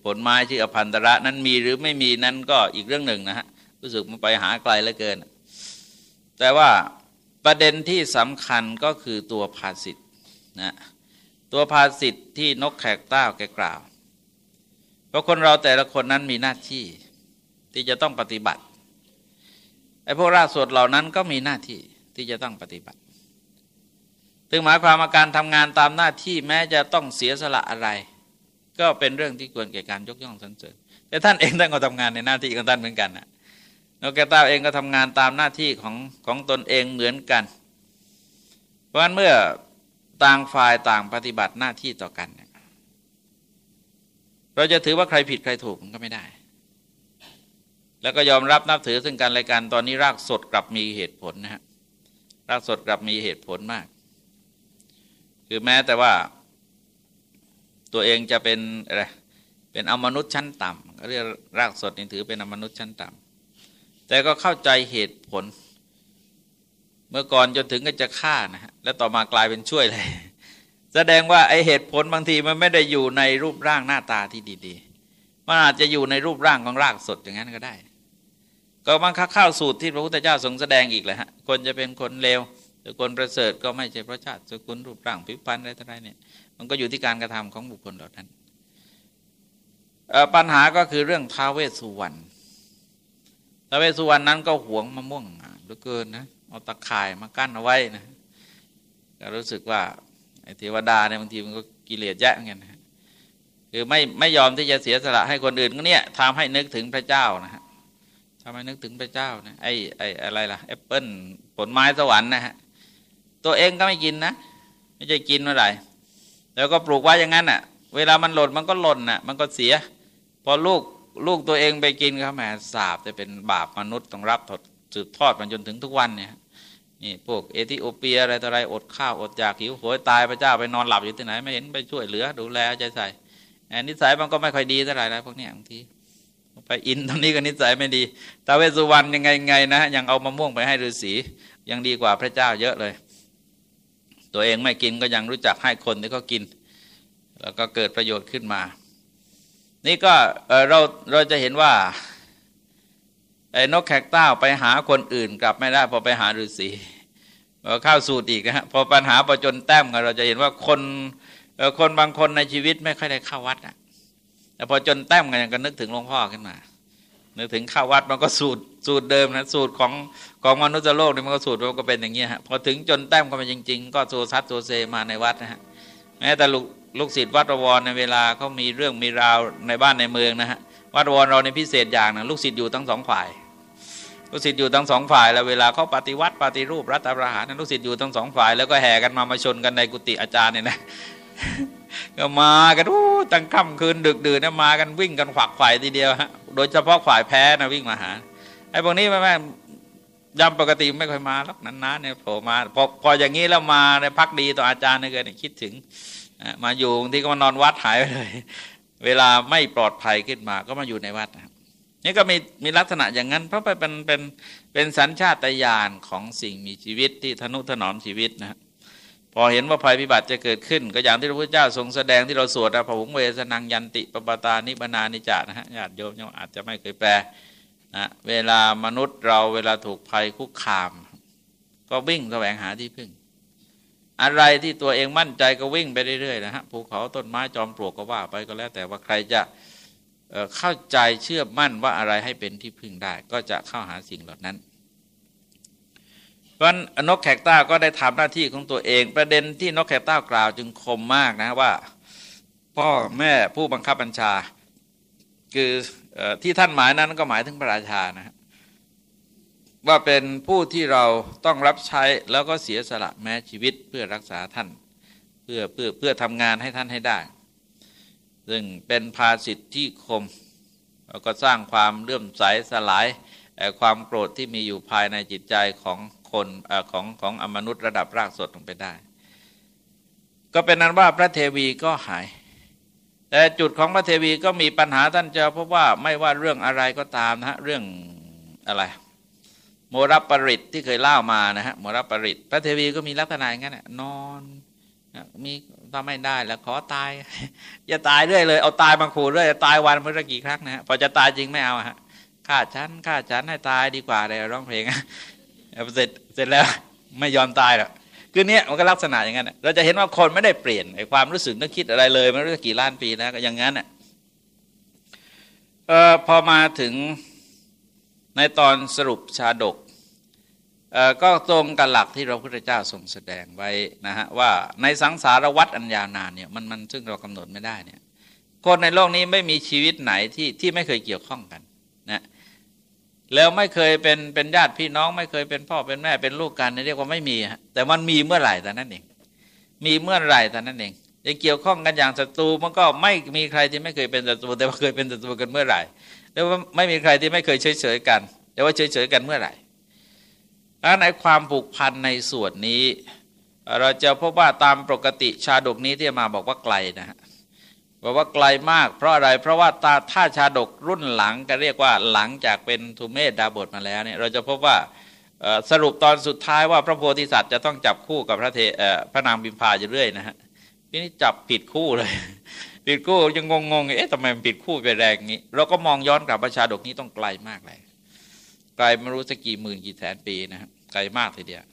Speaker 1: ผลไม้ที่อภันตระนั้นมีหรือไม่มีนั้นก็อีกเรื่องหนึ่งนะฮะรู้สึกมันไปหาไกลเหลือเกิน แต่ว่า ประเด็นที่สำคัญก็คือตัวภาสิทธ์นะตัวภาสิทธ์ที่นกแขกเต้าแกกล่าว เพราะคนเราแต่ละคนนั้นมีหน้าที่ที่จะต้องปฏิบัติไอ้พวกราสดเหล่านั้นก็มีหน้าที่ที่จะต้องปฏิบัติถึงหมายความว่าการทำงานตามหน้าที่แม้จะต้องเสียสละอะไร ก็เป็นเรื่องที่ควรแก่การยกย่องสรรเสริญแต่ท่านเองท่านก็ทำงานในหน้าที่ของท่านเหมือนกันนะ นกแก้วตาเองก็ทำงานตามหน้าที่ของของตนเองเหมือนกัน เพราะฉะนั้นเมื่อต่างฝ่ายต่างปฏิบัติหน้าที่ต่อกัน เราจะถือว่าใครผิดใครถูกมันก็ไม่ได้ แล้วก็ยอมรับนับถือซึ่งกันและกันตอนนี้รากสดกลับมีเหตุผลนะฮะรากสดกลับมีเหตุผลมาก คือแม้แต่ว่า ตัวเองจะเป็นอะไรเป็นอมนุษย์ชั้นต่ำก็เรียกรากสดนี่ถือเป็นอมนุษย์ชั้นต่ำ แต่ก็เข้าใจเหตุผล เมื่อก่อนจนถึงก็จะฆ่านะฮะแล้วต่อมากลายเป็นช่วยเลย แสดงว่าไอเหตุผลบางทีมันไม่ได้อยู่ในรูปร่างหน้าตาที่ดีๆมันอาจจะอยู่ในรูปร่างของรากสดอย่างนั้นก็ได้ ก็มันข้าสูตรที่พระพุทธเจ้าทรงแสดงอีกเลยฮะคนจะเป็นคนเลวสกุลประเสริฐก็ไม่ใช่พระชาติสกุลรูปร่างผิวพรรณอะไรต่ออะไรเนี่ย มันก็อยู่ที่การกระทำของบุคคลเหล่านั้นปัญหาก็คือเรื่องท้าเวสสุวรรณ ท้าเวสสุวรรณนั้นก็หวงมะม่วงเหลือเกินนะเอาตะข่ายมากั้นเอาไว้นะก็รู้สึกว่าไอ้เทวดาเนี่ยบางทีมันก็กิเลสแยะเงี้ยนะคือไม่ไม่ยอมที่จะเสียสละให้คนอื่นก็เนี่ยทำให้นึกถึงพระเจ้านะฮะทำให้นึกถึงพระเจ้านะไอ้ไอ้อะไรล่ะแอปเปิลผลไม้สวรรค์นะฮะตัวเองก็ไม่กินนะไม่ใช่กินเมื่อไหร่แล้วก็ปลูกไว้อย่างนั้นอะ เวลามันหล่นมันก็หล่นน่ะ มันก็เสีย พอลูก ลูกตัวเองไปกินเขาแหมสาบจะเป็นบาปมนุษย์ต้องรับถดสืบทอดมันจนถึงทุกวันเนี่ยนี่พวกเอธิโอเปียอะไรต่ออะไรอดข้าวอดอยากหิวโหยตายพระเจ้าไปนอนหลับอยู่ที่ไหน ไม่เห็นไปช่วยเหลือดูแลใจใส่นิสัยมันก็ไม่ค่อยดีเท่าไหร่แล้วพวกนี้บางทีไปอินตรงนี้ก็นิสัยไม่ดีตาเวสุวรรณยังไงไงนะยังเอามะม่วงไปให้ฤาษียังดีกว่าพระเจ้าเยอะเลย ตัวเองไม่กินก็ยังรู้จักให้คนที่เขากิน แล้วก็เกิดประโยชน์ขึ้นมา นี่ก็เราเราจะเห็นว่าไอ้นกแขกเต้าไปหาคนอื่นกลับไม่ได้พอไปหาฤาษีเข้าสูตรอีกนะฮะพอปัญหาประจนแต้มเราจะเห็นว่าคนคนบางคนในชีวิตไม่ค่อยได้เข้าวัดอะแต่พอจนแต้มกันก็นึกถึงหลวงพ่อขึ้นมานึกถึงเข้าวัดมันก็สูตรสูตรเดิมนะสูตรของของมนุษย์โลกนี่มันก็สูตรมันก็เป็นอย่างเงี้ยฮะพอถึงจนแต้มก็เป็นจริง ๆ ก็โซซัดโซเซมาในวัดนะฮะแม้แต่ ลูกศิษย์วัดวรในเวลาเขามีเรื่องมีราวในบ้านในเมืองนะฮะวัดวรเราในพิเศษอย่างนะลูกศิษย์อยู่ทั้งสองฝ่าย ลูกศิษย์อยู่ทั้งสองฝ่าย แล้วเวลาเขาปฏิวัติปฏิรูปรัฐประหารลูกศิษย์อยู่ทั้งสองฝ่ายแล้วก็แห่กันมามาชนกันในกุฏิอาจารย์เนี่ยนะก็มากันโอ้ตั้งค่ำคืนดึกดื่นนะมากันวิ่งกันขวักฝ่ายทีเดียวฮะโดยเฉพาะฝ่ายแพ้นะวิ่งมาหาไอ้พวกนี้แม่แม่ยำปกติไม่ค่อยมาหรอกนานๆเนี่ยโผล่มาพอพออย่างนี้แล้วมาในพักดีต่ออาจารย์เนี่ยเกิดคิดถึง มาอยู่บางทีก็มานอนวัดหายไปเลย เวลาไม่ปลอดภัยขึ้นมาก็มาอยู่ในวัดนี่ก็มีมีลักษณะอย่างนั้น เพราะไปเป็นเป็นเป็นสัญชาตญาณของสิ่งมีชีวิตที่ทนุถนอมชีวิตนะพอเห็นว่าภัยพิบัติจะเกิดขึ้น ก็อย่างที่พระพุทธเจ้าทรงแสดงที่เราสวดพระหุงเวสนังยันติปปตานิบนานิจานะฮะญาติโยมยังอาจจะไม่เคยแปลนะเวลามนุษย์เราเวลาถูกภัยคุกคาม ก็วิ่งแสวงหาที่พึ่ง อะไรที่ตัวเองมั่นใจก็วิ่งไปเรื่อยๆนะฮะภูเขาต้นไม้จอมปลวกก็ว่าไปก็แล้ว แต่ว่าใครจะเข้าใจเชื่อมั่นว่าอะไรให้เป็นที่พึ่งได้ ก็จะเข้าหาสิ่งเหล่านั้นเพราะนกแขกต้าก็ได้ทำหน้าที่ของตัวเอง ประเด็นที่นกแขกต้ากล่าวจึงคมมากนะว่า พ่อแม่ผู้บังคับบัญชา คือที่ท่านหมายนั้นก็หมายถึงพระราชานะ ว่าเป็นผู้ที่เราต้องรับใช้แล้วก็เสียสละแม้ชีวิตเพื่อรักษาท่าน เพื่อเพื่อเพื่อทำงานให้ท่านให้ได้ ซึ่งเป็นภาสิทธิ์ที่คมแล้วก็สร้างความเลื่อมใสสลายความโกรธที่มีอยู่ภายในจิตใจของคนอของของอมนุษย์ระดับรากสดลงไปได้ ก็เป็นนั้นว่าพระเทวีก็หาย แต่จุดของพระเทวีก็มีปัญหาท่านเจ้าเพราะว่าไม่ว่าเรื่องอะไรก็ตามนะฮะเรื่องอะไร โมรปริตที่เคยเล่ามานะฮะโมรปริตพระเทวีก็มีลักษณะอย่างนั้นนอนมีถ้าไม่ได้แล้วขอตาย อย่าตายเรื่อยเลยเอาตายมาขู่เรื่อยตายวันเมื่อกี่ครั้งนะฮะพอจะตายจริงไม่เอาฮะฆ่าฉันฆ่าฉันให้ตายดีกว่าเลยร้องเพลงเสร็จเสร็จแล้วไม่ยอมตายหรอกคือเนี้ยมันก็ลักษณะอย่างนั้นเราจะเห็นว่าคนไม่ได้เปลี่ยนไอ้ความรู้สึกนึกคิดอะไรเลยไม่รู้กี่ล้านปีนะก็อย่างนั้นอะพอมาถึง ในตอนสรุปชาดกก็ตรงกับหลักที่พระพุทธเจ้าทรงแสดงไว้นะฮะว่าในสังสารวัฏอันยาวนานเนี่ยมันมันซึ่งเรากำหนดไม่ได้เนี่ยคนในโลกนี้ไม่มีชีวิตไหนที่ที่ไม่เคยเกี่ยวข้องกันนะแล้วไม่เคยเป็นเป็นญาติพี่น้อง ไม่เคยเป็นพ่อเป็นแม่เป็นลูกกันเรียกว่าไม่มีฮะแต่มันมีเมื่อไหร่แต่นั้นเอง มีเมื่อไหร่แต่นั้นเองจะเกี่ยวข้องกันอย่างศัตรูมันก็ไม่มีใครที่ไม่เคยเป็นศัตรูแต่ว่าเคยเป็นศัตรูกันเมื่อไหร่ แล้วไม่มีใครที่ไม่เคยเฉยเฉยกันแต่ว่าเฉยเฉยกันเมื่อไหร่ในความผูกพันในส่วนนี้ เราจะพบว่าตามปกติชาดกนี้ที่มาบอกว่าไกลนะฮะบอกว่าไกลมาก เพราะอะไรเพราะว่าตาถ้าชาดกรุ่นหลังก็เรียกว่าหลังจากเป็นทุเมศดาบทมาแล้วเนี่ยเราจะพบว่าสรุปตอนสุดท้ายว่าพระโพธิสัตว์จะต้องจับคู่กับพระเทพระนางบิมพาอยู่เรื่อยนะฮะทีนี้จับผิดคู่เลย ผิดคู่ยังงงๆเอ๊ะทำไมมันผิดคู่ไปแรงงี้ เราก็มองย้อนกลับประชาดกนี้ต้องไกลมากเลยไกลไม่รู้สักกี่หมื่นกี่แสนปีนะครับไกลมากทีเดียว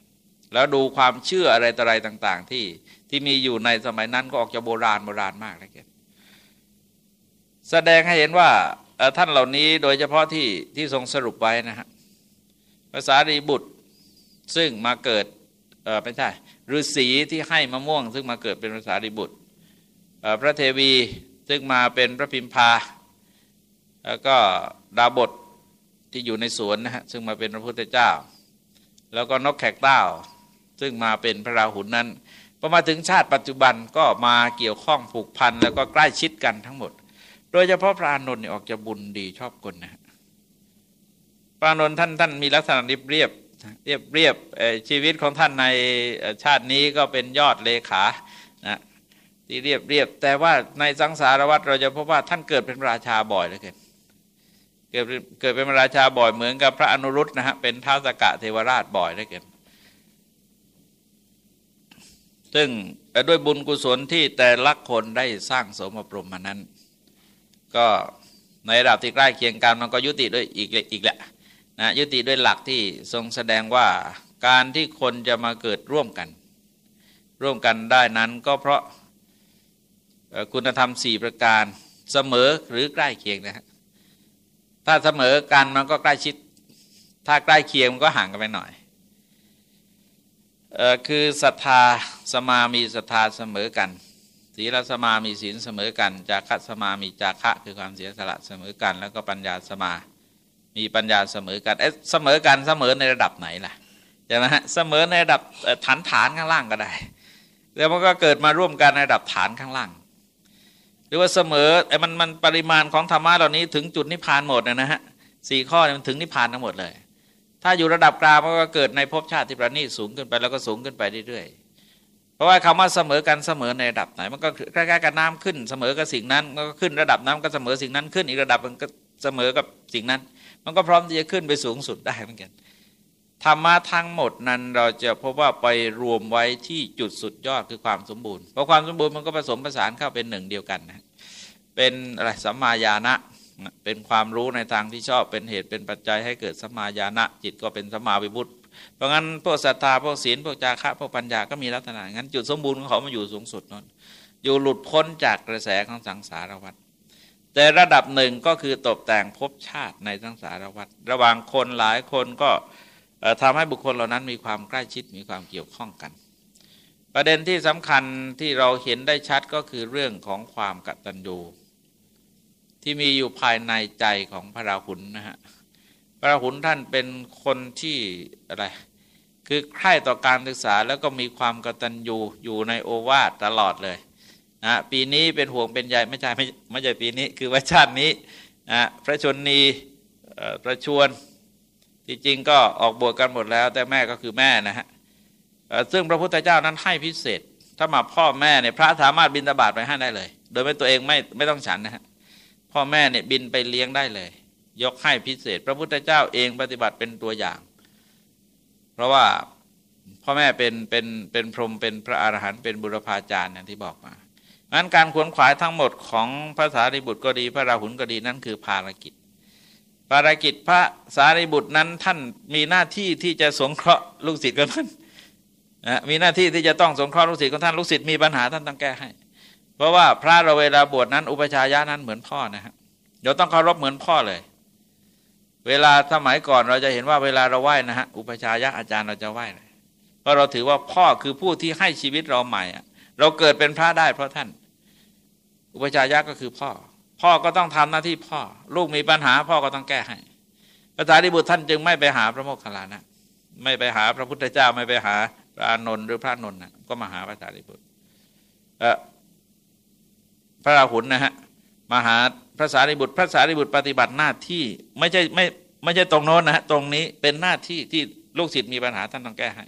Speaker 1: แล้วดูความเชื่ออะไรต่ออะไรต่าง ๆ ที่ที่มีอยู่ในสมัยนั้นก็ออกจะโบราณโบราณมากเลยเกแสดงให้เห็นว่าท่านเหล่านี้โดยเฉพาะที่ที่ทรงสรุปไว้นะฮะภาษารีบุตรซึ่งมาเกิดเออไม่ใช่ฤาษีที่ให้มะม่วง ซึ่งมาเกิดเป็นภาษารีบุตร พระเทวีซึ่งมาเป็นพระพิมพา แล้วก็ดาบทที่อยู่ในสวนนะฮะซึ่งมาเป็นพระพุทธเจ้า แล้วก็นกแขกเต้า ซึ่งมาเป็นพระราหุลนั้นพอมาถึงชาติปัจจุบันก็มาเกี่ยวข้องผูกพันแล้วก็ใกล้ชิดกันทั้งหมด โดยเฉพาะพระอานนท์ออกจะบุญดีชอบคนนะพระอานนท์ท่านท่านมีลักษณะเรียบเรียบเรียบเรียบชีวิตของท่านในชาตินี้ก็เป็นยอดเลขา ที่เรียบเรียบแต่ว่าในสังสารวัฏเราจะพบว่าท่านเกิดเป็นราชาบ่อยเลยเกินเกิดเกิดเป็นราชาบ่อยเหมือนกับพระอนุรุตนะฮะเป็นท้าวสกะเทวราชบ่อยได้เกินซึ่งด้วยบุญกุศลที่แต่ละคนได้สร้างสมบรมมานั้น ก็ในระดับที่ใกล้เคียงกันมันก็ยุติด้วยอีกอีกแหละนะยุติด้วยหลักที่ทรงแสดงว่าการที่คนจะมาเกิดร่วมกัน ร่วมกันได้นั้นก็เพราะ คุณธรรมสี่ประการเสมอหรือใกล้เคียงนะฮะถ้าเสมอกันมันก็ใกล้ชิด ถ้าใกล้เคียงมันก็ห่างกันไปหน่อยออคือศรัทธาสมามีศรัทธาเสมอกันศีลสมามีศีลเสมอกันจาคะสมามีจาคะคือความเสียสละเสมอกัน แล้วก็ปัญญาสมา มีปัญญาเสมอกันเอ๊ะเสมอกันเสมอในระดับไหนล่ะใช่ไหมฮะเสมอในระดับฐานฐานข้างล่างก็ได้ แล้วมันก็เกิดมาร่วมกันในระดับฐานข้างล่าง หรือว่าเสมอไอ้มันมันปริมาณของธรรมะเหล่านี้ถึงจุดนิพพานหมดนะฮะสี่ข้อมันถึงนิพพานทั้งหมดเลย ถ้าอยู่ระดับกลางมันก็เกิดในภพชาติที่ประณีตสูงขึ้นไปแล้วก็สูงขึ้นไปเรื่อยๆเพราะว่าคำว่าเสมอกันเสมอในระดับไหน มันก็ใกล้ๆกับน้ำขึ้น เสมอกับสิ่งนั้นมันก็ขึ้นระดับน้ำก็เสมอสิ่งนั้นขึ้นอีกระดับมันก็เสมอกับสิ่งนั้น มันก็พร้อมที่จะขึ้นไปสูงสุดได้เหมือนกัน ธรรมะทั้งหมดนั้นเราจะพบว่าไปรวมไว้ที่จุดสุดยอดคือความสมบูรณ์เพราะความสมบูรณ์มันก็ผสมผสานเข้าเป็นหนึ่งเดียวกันนะเป็นอะไรสัมมาญาณะเป็นความรู้ในทางที่ชอบเป็นเหตุเป็นปัจจัยให้เกิดสัมมาญาณะจิตก็เป็นสัมมาวิบุตเพราะงั้นพวกศรัทธาพวกศีลพวกจาระพวกปัญญาก็มีลักษณะงั้นจุดสมบูรณ์ของเขามาอยู่สูงสุดนั่นอยู่หลุดพ้นจากกระแสของสังสารวัฏแต่ระดับหนึ่งก็คือตกแต่งภพชาติในสังสารวัฏระหว่างคนหลายคนก็ ทำให้บุคคลเหล่านั้นมีความใกล้ชิดมีความเกี่ยวข้องกัน ประเด็นที่สำคัญที่เราเห็นได้ชัดก็คือเรื่องของความกตัญญูที่มีอยู่ภายในใจของพระราหุลนะฮะพระราหุลท่านเป็นคนที่อะไรคือใคร่ต่อการศึกษาแล้วก็มีความกตัญญูอยู่ในโอวาทตลอดเลยนะปีนี้เป็นห่วงเป็นใยไม่ใช่ไม่ไม่ใช่ปีนี้ คือว่าชาตินี้นะพระชนนีประชวน จริงก็ออกบวชกันหมดแล้ว แต่แม่ก็คือแม่นะฮะซึ่งพระพุทธเจ้านั้นให้พิเศษ ถ้ามาพ่อแม่เนี่ยพระสามารถบินตบาทไปให้ได้เลย โดยไม่ตัวเองไม่ไม่ต้องฉันนะฮะพ่อแม่เนี่ยบินไปเลี้ยงได้เลย ยกให้พิเศษ พระพุทธเจ้าเองปฏิบัติเป็นตัวอย่าง เพราะว่าพ่อแม่เป็นเป็นเป็นพรหมเป็นพระอรหันต์เป็นบุรพาจารย์อย่างที่บอกมางั้นการขวนขวายทั้งหมดของภาษาริบุตรก็ดี พระราหุลก็ดีนั่นคือภารกิจ ภารกิจพระสารีบุตรนั้นท่านมีหน้าที่ที่จะสงเคราะห์ลูกศิษย์ของท่านนะมีหน้าที่ที่จะต้องสงเคราะห์ลูกศิษย์ของท่านลูกศิษย์มีปัญหาท่านต้องแก้ให้ เพราะว่าพระเราเวลาบวชนั้น อุปชายะนั้นเหมือนพ่อนะฮะเดี๋ยวต้องเคารพเหมือนพ่อเลย เวลาสมัยก่อนเราจะเห็นว่าเวลาเราไหว้นะฮะอุปชายะอาจารย์เราจะไหว้เลยเพราะเราถือว่าพ่อคือผู้ที่ให้ชีวิตเราใหม่เราเกิดเป็นพระได้เพราะท่าน อุปชายะก็คือพ่อ พ่อก็ต้องทำหน้าที่พ่อ ลูกมีปัญหาพ่อก็ต้องแก้ให้พระสารีบุตรท่านจึงไม่ไปหาพระโมคคัลลานะ ไม่ไปหาพระพุทธเจ้าไม่ไปหาพระอานนท์หรือพระนนท์นะก็มาหาพระสารีบุตรพระราหุลนะฮะมาหาพระสารีบุตร พระสารีบุตรปฏิบัติหน้าที่ไม่ใช่ไม่ไม่ใช่ตรงโน้นนะฮะตรงนี้เป็นหน้าที่ที่ลูกศิษย์มีปัญหาท่านต้องแก้ให้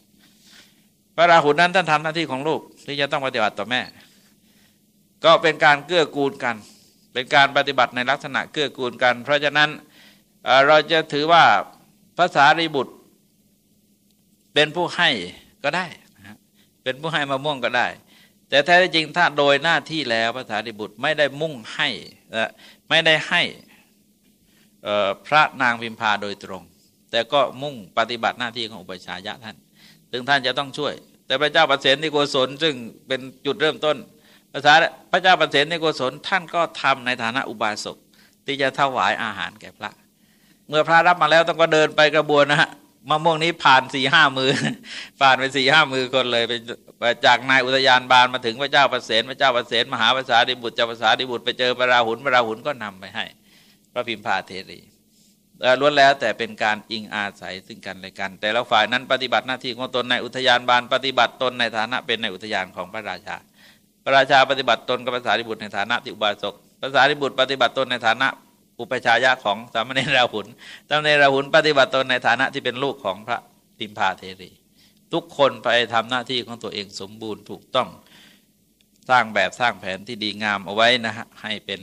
Speaker 1: พระราหุลนั้นท่านทำหน้าที่ของลูกที่จะต้องปฏิบัติต่อแม่ ก็เป็นการเกื้อกูลกัน เป็นการปฏิบัติในลักษณะเกื้อกูลกัน เพราะฉะนั้นเราจะถือว่าภาษารีบุตร เป็นผู้ให้ก็ได้ เป็นผู้ให้มะม่วงก็ได้ แต่แท้จริงถ้าโดยหน้าที่แล้วภาษารีบุตรไม่ได้มุ่งให้ไม่ได้ให้พระนางพิมพาโดยตรง แต่ก็มุ่งปฏิบัติหน้าที่ของอุปชายะท่าน ซึ่งท่านจะต้องช่วย แต่พระเจ้าปเสนในโกศลซึ่งเป็นจุดเริ่มต้น ภาษาพระเจ้าปเสนในโกศลท่านก็ทำในฐานะอุบาสกที่จะถวายอาหารแก่พระ เมื่อพระรับมาแล้วต้องก็เดินไปกระบวนนะฮะมะม่วงนี้ผ่านสี่ห้ามือ ผ่านไปสี่ห้ามือคนเลยไปจากนายอุทยานบานมาถึงพระเจ้าประเสนพระเจ้าประเสนมหาภาษาดิบุตรเจ้าภาษาดิบุตรไปเจอพระราหุลพระราหุลก็นำไปให้ พระพิมพาเทรีล้วนแล้วแต่เป็นการอิงอาศัยซึ่งกันและกัน แต่ละฝ่ายนั้นปฏิบัติหน้าที่ของตนในอุทยานบานปฏิบัติตนในฐานะเป็นในอุทยานของพระราชา พระราชาปฏิบัติตนกับภาษาดิบุตรในฐานะที่อุบาสกภาษาดิบุตรปฏิบัติตนในฐานะอุปชายะของสามเณรราหุลสามเณรราหุลปฏิบัติตนในฐานะที่เป็นลูกของพระพิมพาเทรี ทุกคนไปทำหน้าที่ของตัวเองสมบูรณ์ถูกต้องสร้างแบบสร้างแผนที่ดีงามเอาไว้นะฮะให้เป็น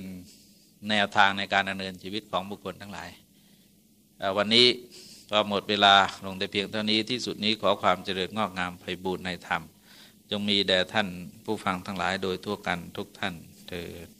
Speaker 1: แนวทางในการดำเนินชีวิตของบุคคลทั้งหลาย วันนี้ก็หมดเวลาลงแต่เพียงเท่านี้ที่สุดนี้ขอความเจริญงอกงามไพบูรณ์ในธรรม จงมีแด่ท่านผู้ฟังทั้งหลายโดยทั่วกันทุกท่านเถิด